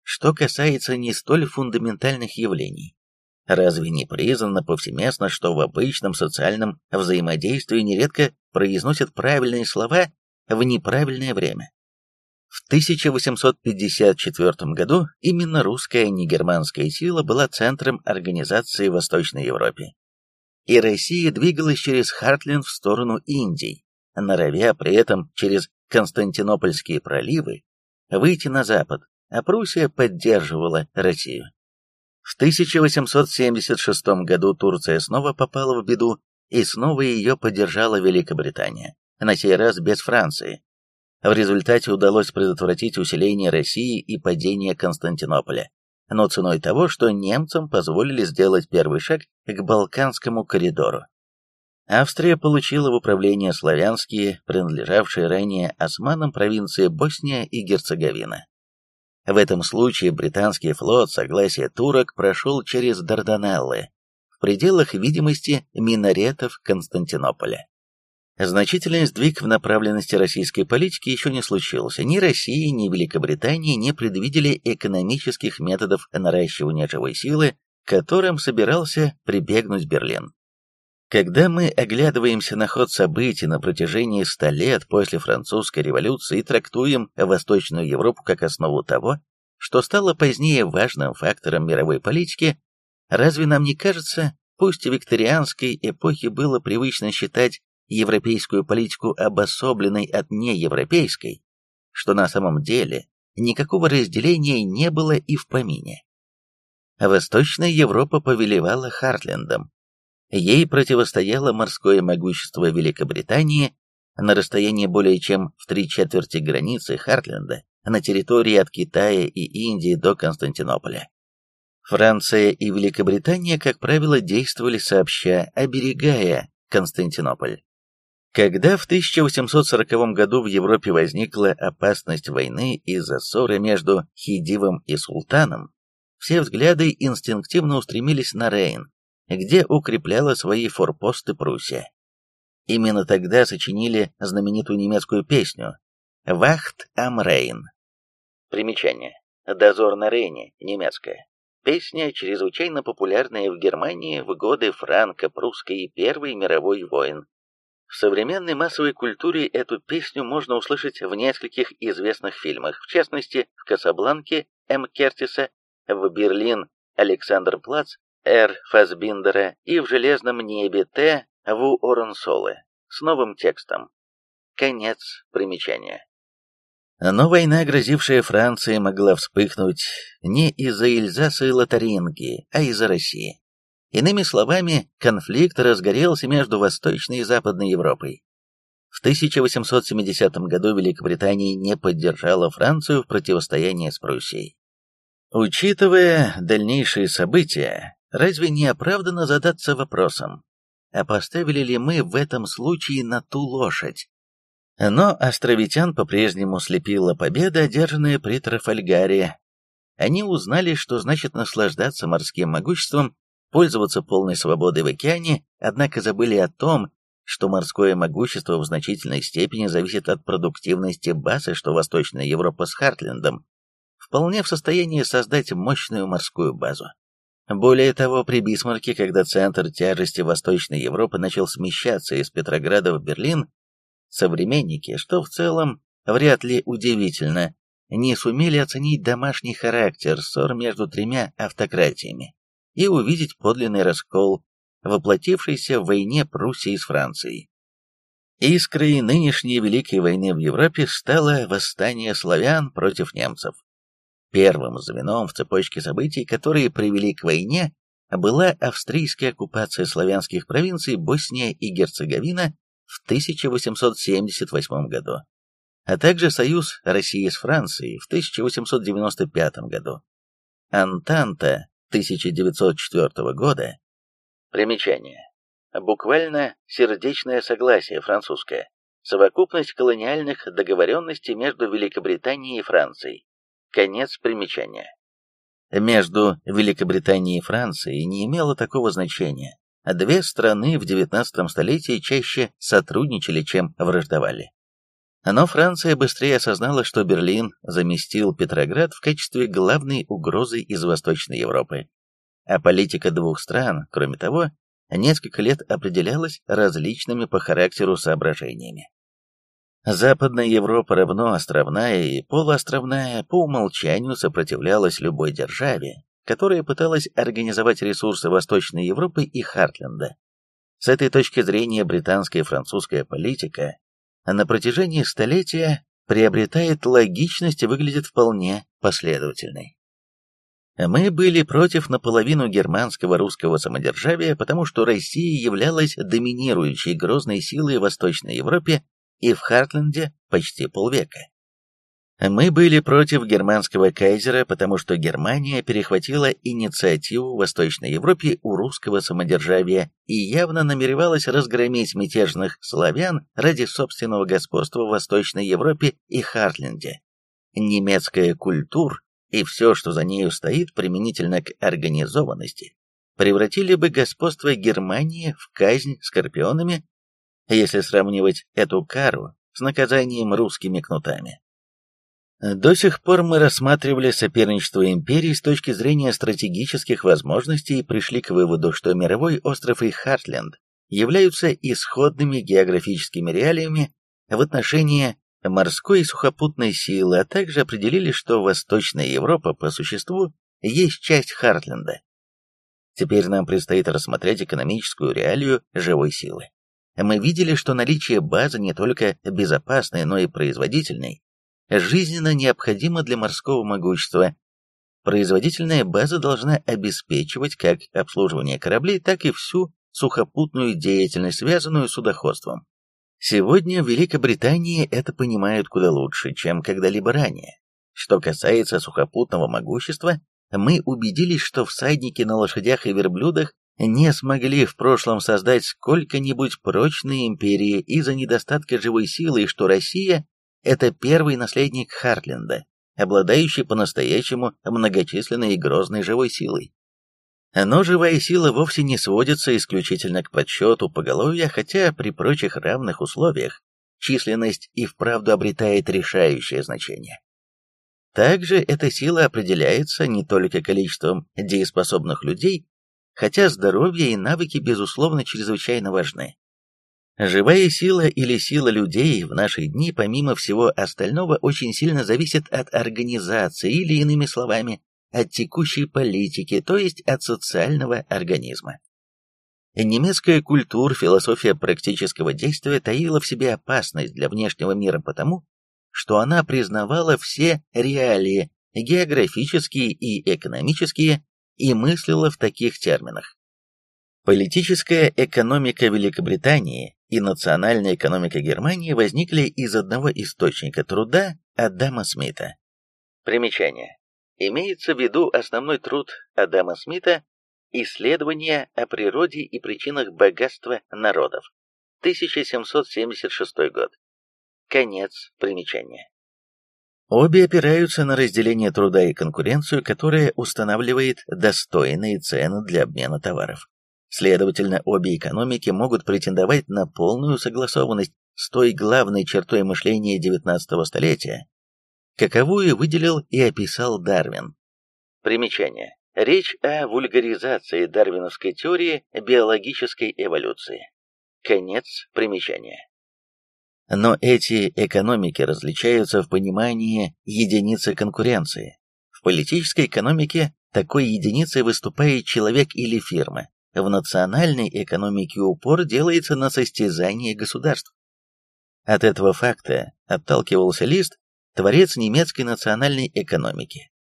Что касается не столь фундаментальных явлений, разве не признано повсеместно, что в обычном социальном взаимодействии нередко произносят правильные слова в неправильное время? В 1854 году именно русская негерманская сила была центром организации в Восточной Европе и Россия двигалась через Хартленд в сторону Индии, норовя при этом через Константинопольские проливы выйти на запад, а Пруссия поддерживала Россию. В 1876 году Турция снова попала в беду, и снова ее поддержала Великобритания, на сей раз без Франции. В результате удалось предотвратить усиление России и падение Константинополя но ценой того, что немцам позволили сделать первый шаг к Балканскому коридору. Австрия получила в управление славянские, принадлежавшие ранее османам провинции Босния и Герцеговина. В этом случае британский флот согласие турок прошел через Дарданеллы, в пределах видимости минаретов Константинополя. Значительный сдвиг в направленности российской политики еще не случился. Ни Россия, ни Великобритания не предвидели экономических методов наращивания живой силы, которым собирался прибегнуть Берлин. Когда мы оглядываемся на ход событий на протяжении ста лет после французской революции и трактуем Восточную Европу как основу того, что стало позднее важным фактором мировой политики, разве нам не кажется, пусть в викторианской эпохе было привычно считать европейскую политику обособленной от неевропейской, что на самом деле никакого разделения не было и в помине. Восточная Европа повелевала Хартлендом, Ей противостояло морское могущество Великобритании на расстоянии более чем в три четверти границы Хартленда на территории от Китая и Индии до Константинополя. Франция и Великобритания, как правило, действовали сообща, оберегая Константинополь. Когда в 1840 году в Европе возникла опасность войны из-за ссоры между Хидивом и Султаном, все взгляды инстинктивно устремились на Рейн, где укрепляла свои форпосты Пруссия. Именно тогда сочинили знаменитую немецкую песню «Вахт am Rhein». Примечание. «Дозор на Рейне», немецкая. Песня, чрезвычайно популярная в Германии в годы франко-прусской и Первой мировой войн. В современной массовой культуре эту песню можно услышать в нескольких известных фильмах, в частности, в «Касабланке» М. Кертиса, в «Берлин» Александр Плац Р. Фасбиндера и в «Железном небе» Т. В. Оренсолы с новым текстом. Конец примечания. Но война, грозившая Франции, могла вспыхнуть не из-за Эльзаса и Лотарингии, а из-за России. Иными словами, конфликт разгорелся между Восточной и Западной Европой. В 1870 году Великобритания не поддержала Францию в противостоянии с Пруссией. Учитывая дальнейшие события, Разве не оправдано задаться вопросом, а поставили ли мы в этом случае на ту лошадь? Но островитян по-прежнему слепила победа, одержанная при Трафальгаре. Они узнали, что значит наслаждаться морским могуществом, пользоваться полной свободой в океане, однако забыли о том, что морское могущество в значительной степени зависит от продуктивности базы, что Восточная Европа с Хартлендом вполне в состоянии создать мощную морскую базу. Более того, при Бисмарке, когда центр тяжести Восточной Европы начал смещаться из Петрограда в Берлин, современники, что в целом вряд ли удивительно, не сумели оценить домашний характер ссор между тремя автократиями и увидеть подлинный раскол, воплотившийся в войне Пруссии с Францией. Искрой нынешней Великой войны в Европе стало восстание славян против немцев. Первым звеном в цепочке событий, которые привели к войне, была австрийская оккупация славянских провинций Босния и Герцеговина в 1878 году, а также союз России с Францией в 1895 году. Антанта 1904 года. Примечание. Буквально сердечное согласие французское. Совокупность колониальных договоренностей между Великобританией и Францией, Конец примечания. Между Великобританией и Францией не имело такого значения. Две страны в XIX столетии чаще сотрудничали, чем враждовали. Но Франция быстрее осознала, что Берлин заместил Петроград в качестве главной угрозы из Восточной Европы. А политика двух стран, кроме того, несколько лет определялась различными по характеру соображениями. Западная Европа равно островная и полуостровная по умолчанию сопротивлялась любой державе, которая пыталась организовать ресурсы Восточной Европы и Хартленда. С этой точки зрения британская и французская политика на протяжении столетия приобретает логичность и выглядит вполне последовательной. Мы были против наполовину германского русского самодержавия, потому что Россия являлась доминирующей грозной силой в Восточной Европе и в Хартленде почти полвека. Мы были против германского кайзера, потому что Германия перехватила инициативу в Восточной Европе у русского самодержавия и явно намеревалась разгромить мятежных славян ради собственного господства в Восточной Европе и Хартленде. Немецкая культура и все, что за нею стоит применительно к организованности, превратили бы господство Германии в казнь скорпионами, если сравнивать эту кару с наказанием русскими кнутами. До сих пор мы рассматривали соперничество империй с точки зрения стратегических возможностей и пришли к выводу, что мировой остров и Хартленд являются исходными географическими реалиями в отношении морской и сухопутной силы, а также определили, что Восточная Европа по существу есть часть Хартленда. Теперь нам предстоит рассмотреть экономическую реалию живой силы. Мы видели, что наличие базы не только безопасной, но и производительной, жизненно необходимо для морского могущества. Производительная база должна обеспечивать как обслуживание кораблей, так и всю сухопутную деятельность, связанную с судоходством. Сегодня в Великобритании это понимают куда лучше, чем когда-либо ранее. Что касается сухопутного могущества, мы убедились, что всадники на лошадях и верблюдах не смогли в прошлом создать сколько-нибудь прочные империи из-за недостатка живой силы, и что Россия это первый наследник Хартленда, обладающий по-настоящему многочисленной и грозной живой силой. Но живая сила вовсе не сводится исключительно к подсчету поголовья, хотя при прочих равных условиях численность и вправду обретает решающее значение. Также эта сила определяется не только количеством дееспособных людей, хотя здоровье и навыки, безусловно, чрезвычайно важны. Живая сила или сила людей в наши дни, помимо всего остального, очень сильно зависит от организации или, иными словами, от текущей политики, то есть от социального организма. Немецкая культура, философия практического действия таила в себе опасность для внешнего мира потому, что она признавала все реалии, географические и экономические, и мыслила в таких терминах. Политическая экономика Великобритании и национальная экономика Германии возникли из одного источника труда Адама Смита. Примечание. Имеется в виду основной труд Адама Смита «Исследования о природе и причинах богатства народов», 1776 год. Конец примечания. Обе опираются на разделение труда и конкуренцию, которая устанавливает достойные цены для обмена товаров. Следовательно, обе экономики могут претендовать на полную согласованность с той главной чертой мышления XIX столетия, каковую выделил и описал Дарвин. Примечание. Речь о вульгаризации дарвиновской теории биологической эволюции. Конец примечания. Но эти экономики различаются в понимании единицы конкуренции. В политической экономике такой единицей выступает человек или фирма, в национальной экономике упор делается на состязание государств. От этого факта отталкивался Лист, творец немецкой национальной экономики.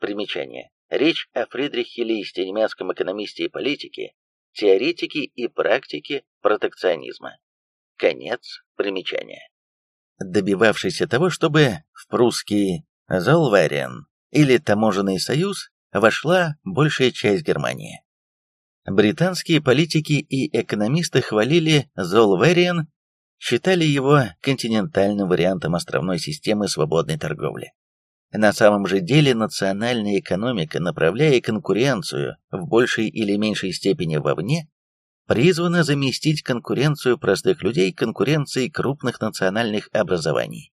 Примечание. Речь о Фридрихе Листе, немецком экономисте и политике, теоретике и практике протекционизма. Конец примечания. Добивавшийся того, чтобы в прусский Золвариен или Таможенный союз вошла большая часть Германии. Британские политики и экономисты хвалили Золвериан, считали его континентальным вариантом островной системы свободной торговли. На самом же деле национальная экономика, направляя конкуренцию в большей или меньшей степени вовне, призвана заместить конкуренцию простых людей конкуренцией крупных национальных образований.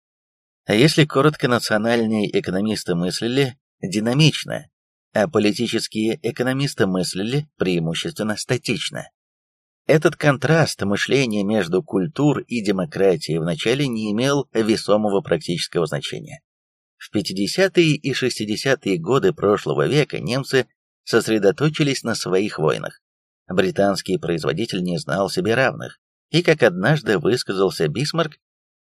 А если коротко национальные экономисты мыслили динамично, а политические экономисты мыслили преимущественно статично. Этот контраст мышления между культур и демократией вначале не имел весомого практического значения. В 50-е и 60-е годы прошлого века немцы сосредоточились на своих войнах. Британский производитель не знал себе равных, и, как однажды высказался Бисмарк,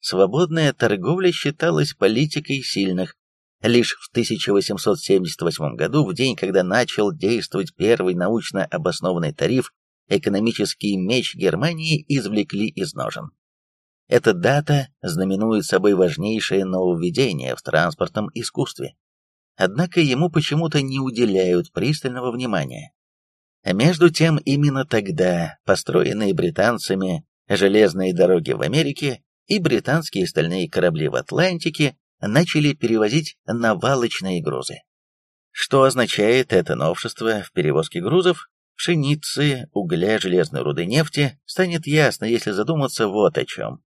свободная торговля считалась политикой сильных, Лишь в 1878 году, в день, когда начал действовать первый научно обоснованный тариф, экономический меч Германии извлекли из ножен. Эта дата знаменует собой важнейшее нововведение в транспортном искусстве. Однако ему почему-то не уделяют пристального внимания. Между тем, именно тогда построенные британцами железные дороги в Америке и британские стальные корабли в Атлантике начали перевозить навалочные грузы. Что означает это новшество в перевозке грузов, пшеницы, угля, железной руды, нефти, станет ясно, если задуматься вот о чем.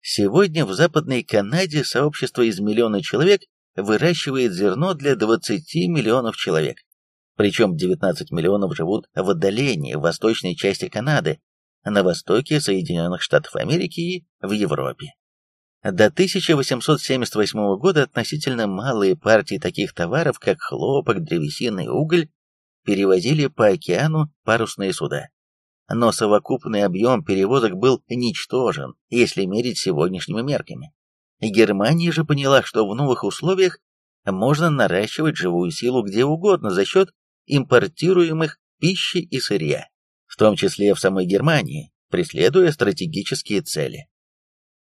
Сегодня в Западной Канаде сообщество из миллиона человек выращивает зерно для 20 миллионов человек. Причем 19 миллионов живут в отдалении, в восточной части Канады, на востоке Соединенных Штатов Америки и в Европе. До 1878 года относительно малые партии таких товаров, как хлопок, древесина и уголь, перевозили по океану парусные суда. Но совокупный объем перевозок был ничтожен, если мерить сегодняшними мерками. Германия же поняла, что в новых условиях можно наращивать живую силу где угодно за счет импортируемых пищи и сырья, в том числе в самой Германии, преследуя стратегические цели.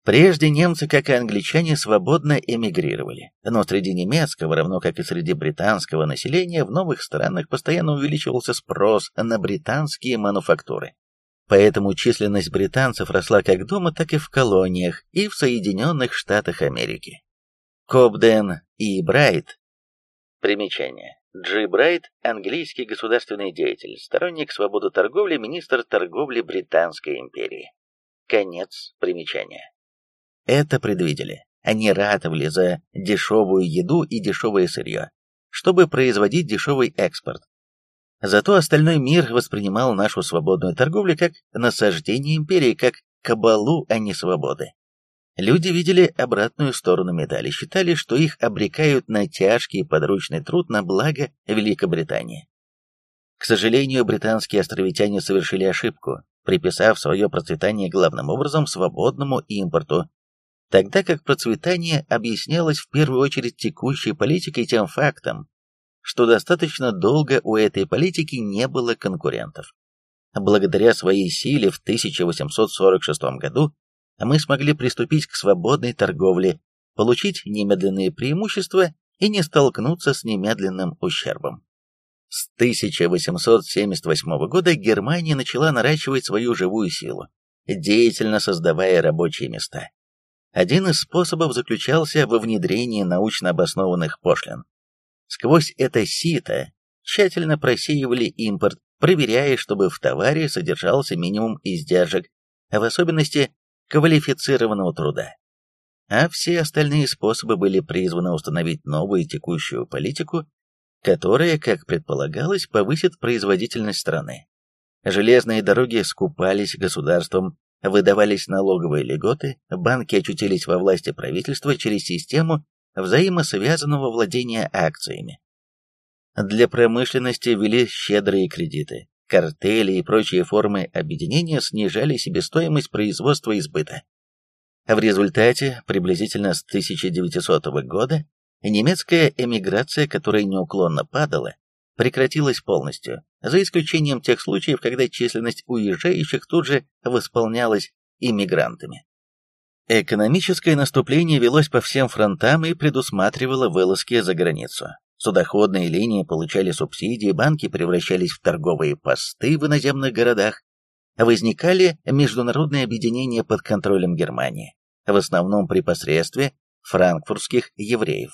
Прежде немцы, как и англичане, свободно эмигрировали, но среди немецкого, равно как и среди британского населения, в новых странах постоянно увеличивался спрос на британские мануфактуры. Поэтому численность британцев росла как дома, так и в колониях и в Соединенных Штатах Америки. Кобден и Брайт. Примечание. Джи Брайт – английский государственный деятель, сторонник свободы торговли, министр торговли Британской империи. Конец примечания. Это предвидели. Они ратовали за дешевую еду и дешевое сырье, чтобы производить дешевый экспорт. Зато остальной мир воспринимал нашу свободную торговлю как насаждение империи, как кабалу, а не свободы. Люди видели обратную сторону медали, считали, что их обрекают на тяжкий подручный труд на благо Великобритании. К сожалению, британские островитяне совершили ошибку, приписав свое процветание главным образом свободному импорту, тогда как процветание объяснялось в первую очередь текущей политикой тем фактом, что достаточно долго у этой политики не было конкурентов. Благодаря своей силе в 1846 году мы смогли приступить к свободной торговле, получить немедленные преимущества и не столкнуться с немедленным ущербом. С 1878 года Германия начала наращивать свою живую силу, деятельно создавая рабочие места. Один из способов заключался во внедрении научно обоснованных пошлин. Сквозь это сито тщательно просеивали импорт, проверяя, чтобы в товаре содержался минимум издержек, а в особенности квалифицированного труда. А все остальные способы были призваны установить новую текущую политику, которая, как предполагалось, повысит производительность страны. Железные дороги скупались государством выдавались налоговые льготы, банки очутились во власти правительства через систему взаимосвязанного владения акциями. Для промышленности ввели щедрые кредиты, картели и прочие формы объединения снижали себестоимость производства и сбыта. В результате, приблизительно с 1900 года, немецкая эмиграция, которая неуклонно падала, прекратилась полностью, за исключением тех случаев, когда численность уезжающих тут же восполнялась иммигрантами. Экономическое наступление велось по всем фронтам и предусматривало вылазки за границу. Судоходные линии получали субсидии, банки превращались в торговые посты в иноземных городах, возникали международные объединения под контролем Германии, в основном при посредстве франкфуртских евреев.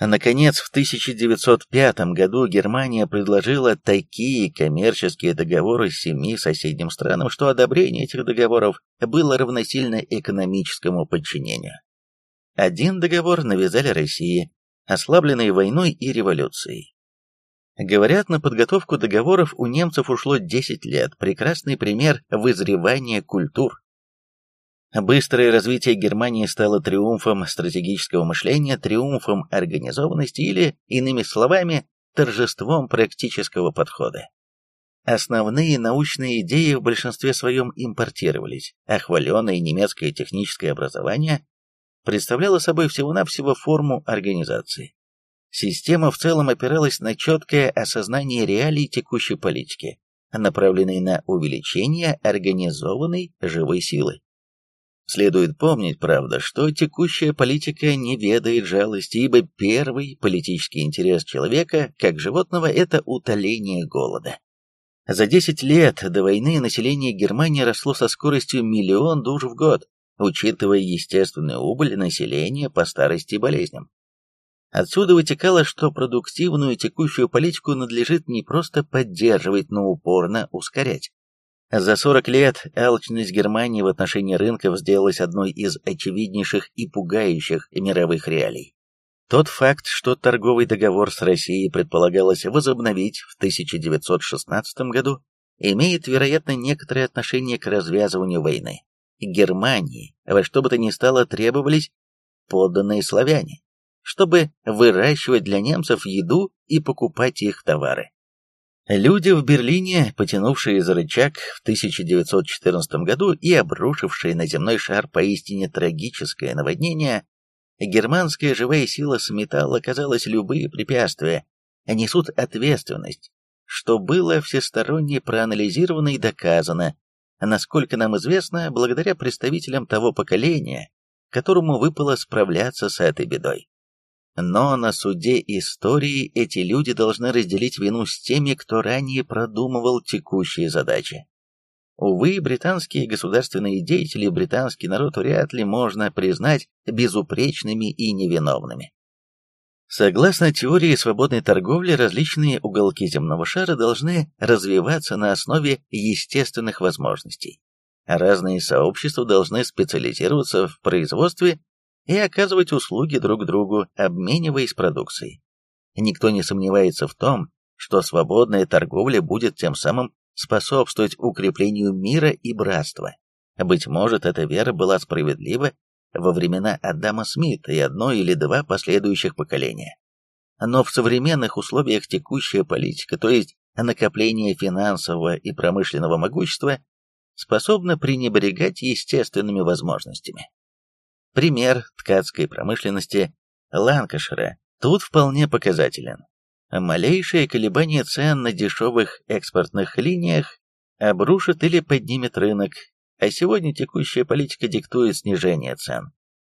Наконец, в 1905 году Германия предложила такие коммерческие договоры с семи соседним странам, что одобрение этих договоров было равносильно экономическому подчинению. Один договор навязали России, ослабленной войной и революцией. Говорят, на подготовку договоров у немцев ушло 10 лет, прекрасный пример вызревания культур. Быстрое развитие Германии стало триумфом стратегического мышления, триумфом организованности или, иными словами, торжеством практического подхода. Основные научные идеи в большинстве своем импортировались, а хваленое немецкое техническое образование представляло собой всего-навсего форму организации. Система в целом опиралась на четкое осознание реалий текущей политики, направленной на увеличение организованной живой силы. Следует помнить, правда, что текущая политика не ведает жалости, ибо первый политический интерес человека, как животного, это утоление голода. За 10 лет до войны население Германии росло со скоростью миллион душ в год, учитывая естественную убыль населения по старости и болезням. Отсюда вытекало, что продуктивную текущую политику надлежит не просто поддерживать, но упорно ускорять. За 40 лет алчность Германии в отношении рынков сделалась одной из очевиднейших и пугающих мировых реалий. Тот факт, что торговый договор с Россией предполагалось возобновить в 1916 году, имеет, вероятно, некоторое отношение к развязыванию войны. Германии во что бы то ни стало требовались подданные славяне, чтобы выращивать для немцев еду и покупать их товары. Люди в Берлине, потянувшие за рычаг в 1914 году и обрушившие на земной шар поистине трагическое наводнение, германская живая сила сметала, казалось, любые препятствия, несут ответственность, что было всесторонне проанализировано и доказано, насколько нам известно, благодаря представителям того поколения, которому выпало справляться с этой бедой. Но на суде истории эти люди должны разделить вину с теми, кто ранее продумывал текущие задачи. Увы, британские государственные деятели британский народ вряд ли можно признать безупречными и невиновными. Согласно теории свободной торговли, различные уголки земного шара должны развиваться на основе естественных возможностей. Разные сообщества должны специализироваться в производстве и оказывать услуги друг другу, обмениваясь продукцией. Никто не сомневается в том, что свободная торговля будет тем самым способствовать укреплению мира и братства. Быть может, эта вера была справедлива во времена Адама Смита и одно или два последующих поколения. Но в современных условиях текущая политика, то есть накопление финансового и промышленного могущества, способна пренебрегать естественными возможностями. Пример ткацкой промышленности Ланкашира тут вполне показателен. Малейшее колебание цен на дешевых экспортных линиях обрушит или поднимет рынок, а сегодня текущая политика диктует снижение цен.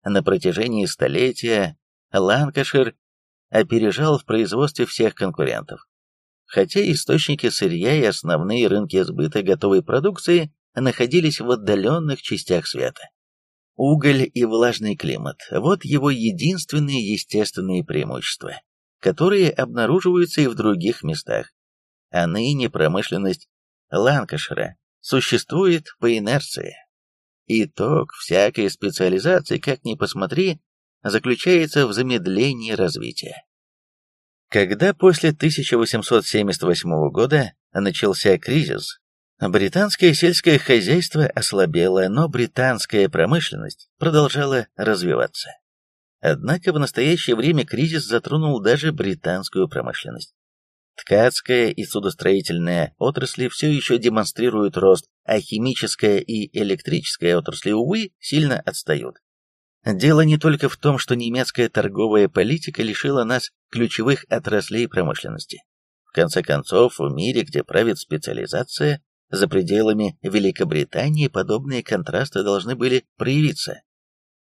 На протяжении столетия Ланкашир опережал в производстве всех конкурентов. Хотя источники сырья и основные рынки сбыта готовой продукции находились в отдаленных частях света. Уголь и влажный климат – вот его единственные естественные преимущества, которые обнаруживаются и в других местах. А ныне промышленность Ланкашира существует по инерции. Итог всякой специализации, как ни посмотри, заключается в замедлении развития. Когда после 1878 года начался кризис, британское сельское хозяйство ослабело, но британская промышленность продолжала развиваться. Однако в настоящее время кризис затронул даже британскую промышленность. Ткацкая и судостроительная отрасли все еще демонстрируют рост, а химическая и электрическая отрасли, увы, сильно отстают. Дело не только в том, что немецкая торговая политика лишила нас ключевых отраслей промышленности. В конце концов, в мире, где правит специализация, за пределами Великобритании подобные контрасты должны были проявиться.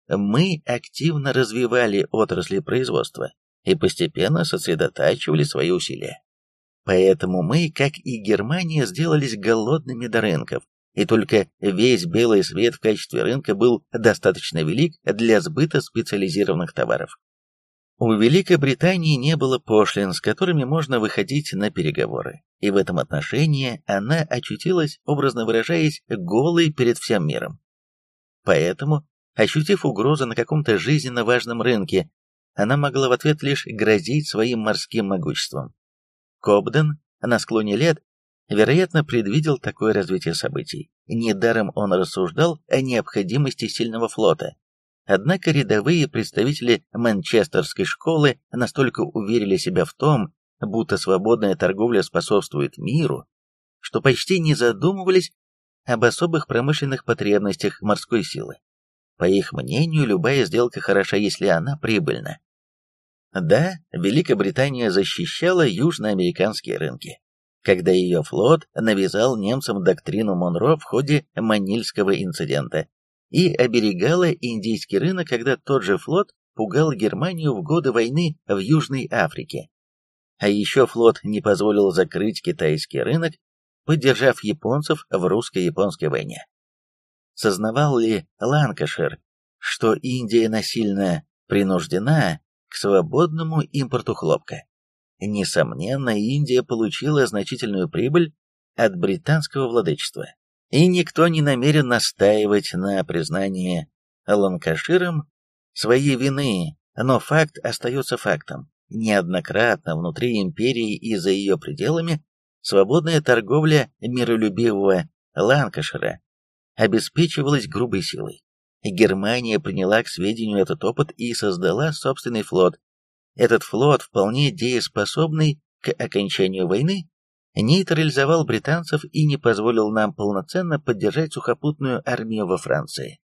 Мы активно развивали отрасли производства и постепенно сосредотачивали свои усилия. Поэтому мы, как и Германия, сделались голодными до рынков, и только весь белый свет в качестве рынка был достаточно велик для сбыта специализированных товаров. У Великобритании не было пошлин, с которыми можно выходить на переговоры, и в этом отношении она очутилась, образно выражаясь, голой перед всем миром. Поэтому, ощутив угрозу на каком-то жизненно важном рынке, она могла в ответ лишь грозить своим морским могуществом. Кобден на склоне лет, вероятно, предвидел такое развитие событий. Недаром он рассуждал о необходимости сильного флота. Однако рядовые представители манчестерской школы настолько уверили себя в том, будто свободная торговля способствует миру, что почти не задумывались об особых промышленных потребностях морской силы. По их мнению, любая сделка хороша, если она прибыльна. Да, Великобритания защищала южноамериканские рынки, когда ее флот навязал немцам доктрину Монро в ходе Манильского инцидента и оберегала индийский рынок, когда тот же флот пугал Германию в годы войны в Южной Африке. А еще флот не позволил закрыть китайский рынок, поддержав японцев в русско-японской войне. Сознавал ли Ланкашир, что Индия насильно принуждена к свободному импорту хлопка. Несомненно, Индия получила значительную прибыль от британского владычества, и никто не намерен настаивать на признании Ланкаширом своей вины, но факт остается фактом. Неоднократно внутри империи и за ее пределами свободная торговля миролюбивого Ланкашира обеспечивалась грубой силой. Германия приняла к сведению этот опыт и создала собственный флот. Этот флот, вполне дееспособный к окончанию войны, нейтрализовал британцев и не позволил нам полноценно поддержать сухопутную армию во Франции.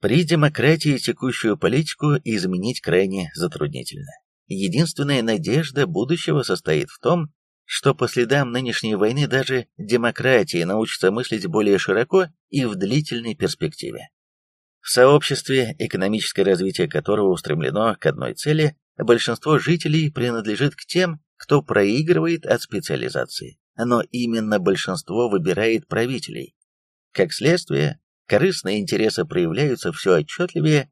При демократии текущую политику изменить крайне затруднительно. Единственная надежда будущего состоит в том, что по следам нынешней войны даже демократия научится мыслить более широко и в длительной перспективе. В сообществе, экономическое развитие которого устремлено к одной цели, большинство жителей принадлежит к тем, кто проигрывает от специализации, но именно большинство выбирает правителей. Как следствие, корыстные интересы проявляются все отчетливее,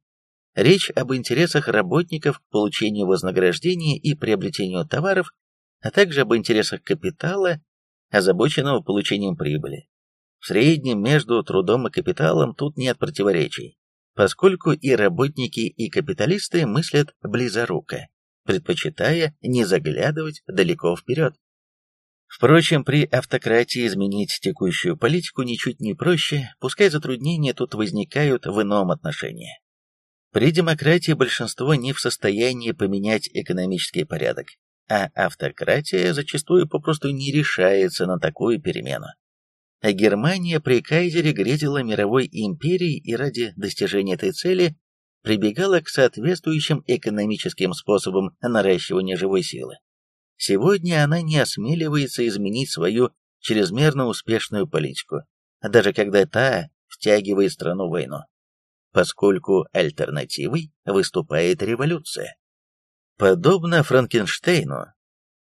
речь об интересах работников к получению вознаграждения и приобретению товаров, а также об интересах капитала, озабоченного получением прибыли. В среднем между трудом и капиталом тут нет противоречий поскольку и работники, и капиталисты мыслят близоруко, предпочитая не заглядывать далеко вперед. Впрочем, при автократии изменить текущую политику ничуть не проще, пускай затруднения тут возникают в ином отношении. При демократии большинство не в состоянии поменять экономический порядок, а автократия зачастую попросту не решается на такую перемену. А Германия при кайзере грезила мировой империей и ради достижения этой цели прибегала к соответствующим экономическим способам наращивания живой силы. Сегодня она не осмеливается изменить свою чрезмерно успешную политику, даже когда та втягивает страну в войну, поскольку альтернативой выступает революция. Подобно Франкенштейну,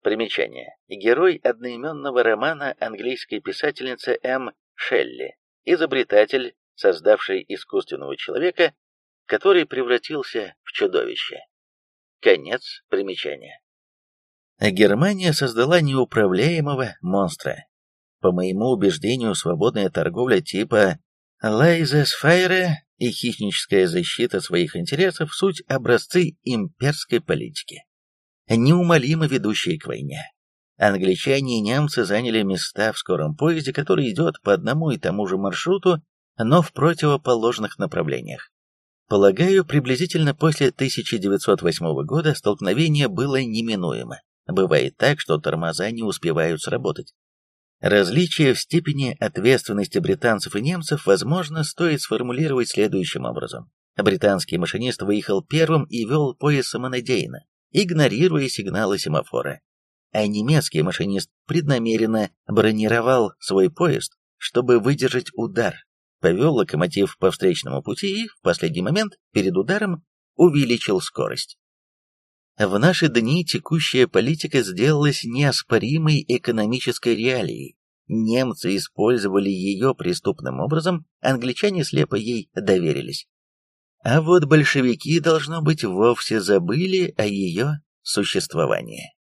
Примечание. Герой одноименного романа английской писательницы М. Шелли, изобретатель, создавший искусственного человека, который превратился в чудовище. Конец примечания. Германия создала неуправляемого монстра. По моему убеждению, свободная торговля типа «Лайзесфайре» и хищническая защита своих интересов – суть образцы имперской политики неумолимо ведущие к войне. Англичане и немцы заняли места в скором поезде, который идет по одному и тому же маршруту, но в противоположных направлениях. Полагаю, приблизительно после 1908 года столкновение было неминуемо. Бывает так, что тормоза не успевают сработать. Различие в степени ответственности британцев и немцев, возможно, стоит сформулировать следующим образом. Британский машинист выехал первым и вел поезд самонадеянно, игнорируя сигналы семафора. А немецкий машинист преднамеренно бронировал свой поезд, чтобы выдержать удар, повел локомотив по встречному пути и, в последний момент, перед ударом, увеличил скорость. В наши дни текущая политика сделалась неоспоримой экономической реалией. Немцы использовали ее преступным образом, англичане слепо ей доверились. А вот большевики, должно быть, вовсе забыли о ее существовании.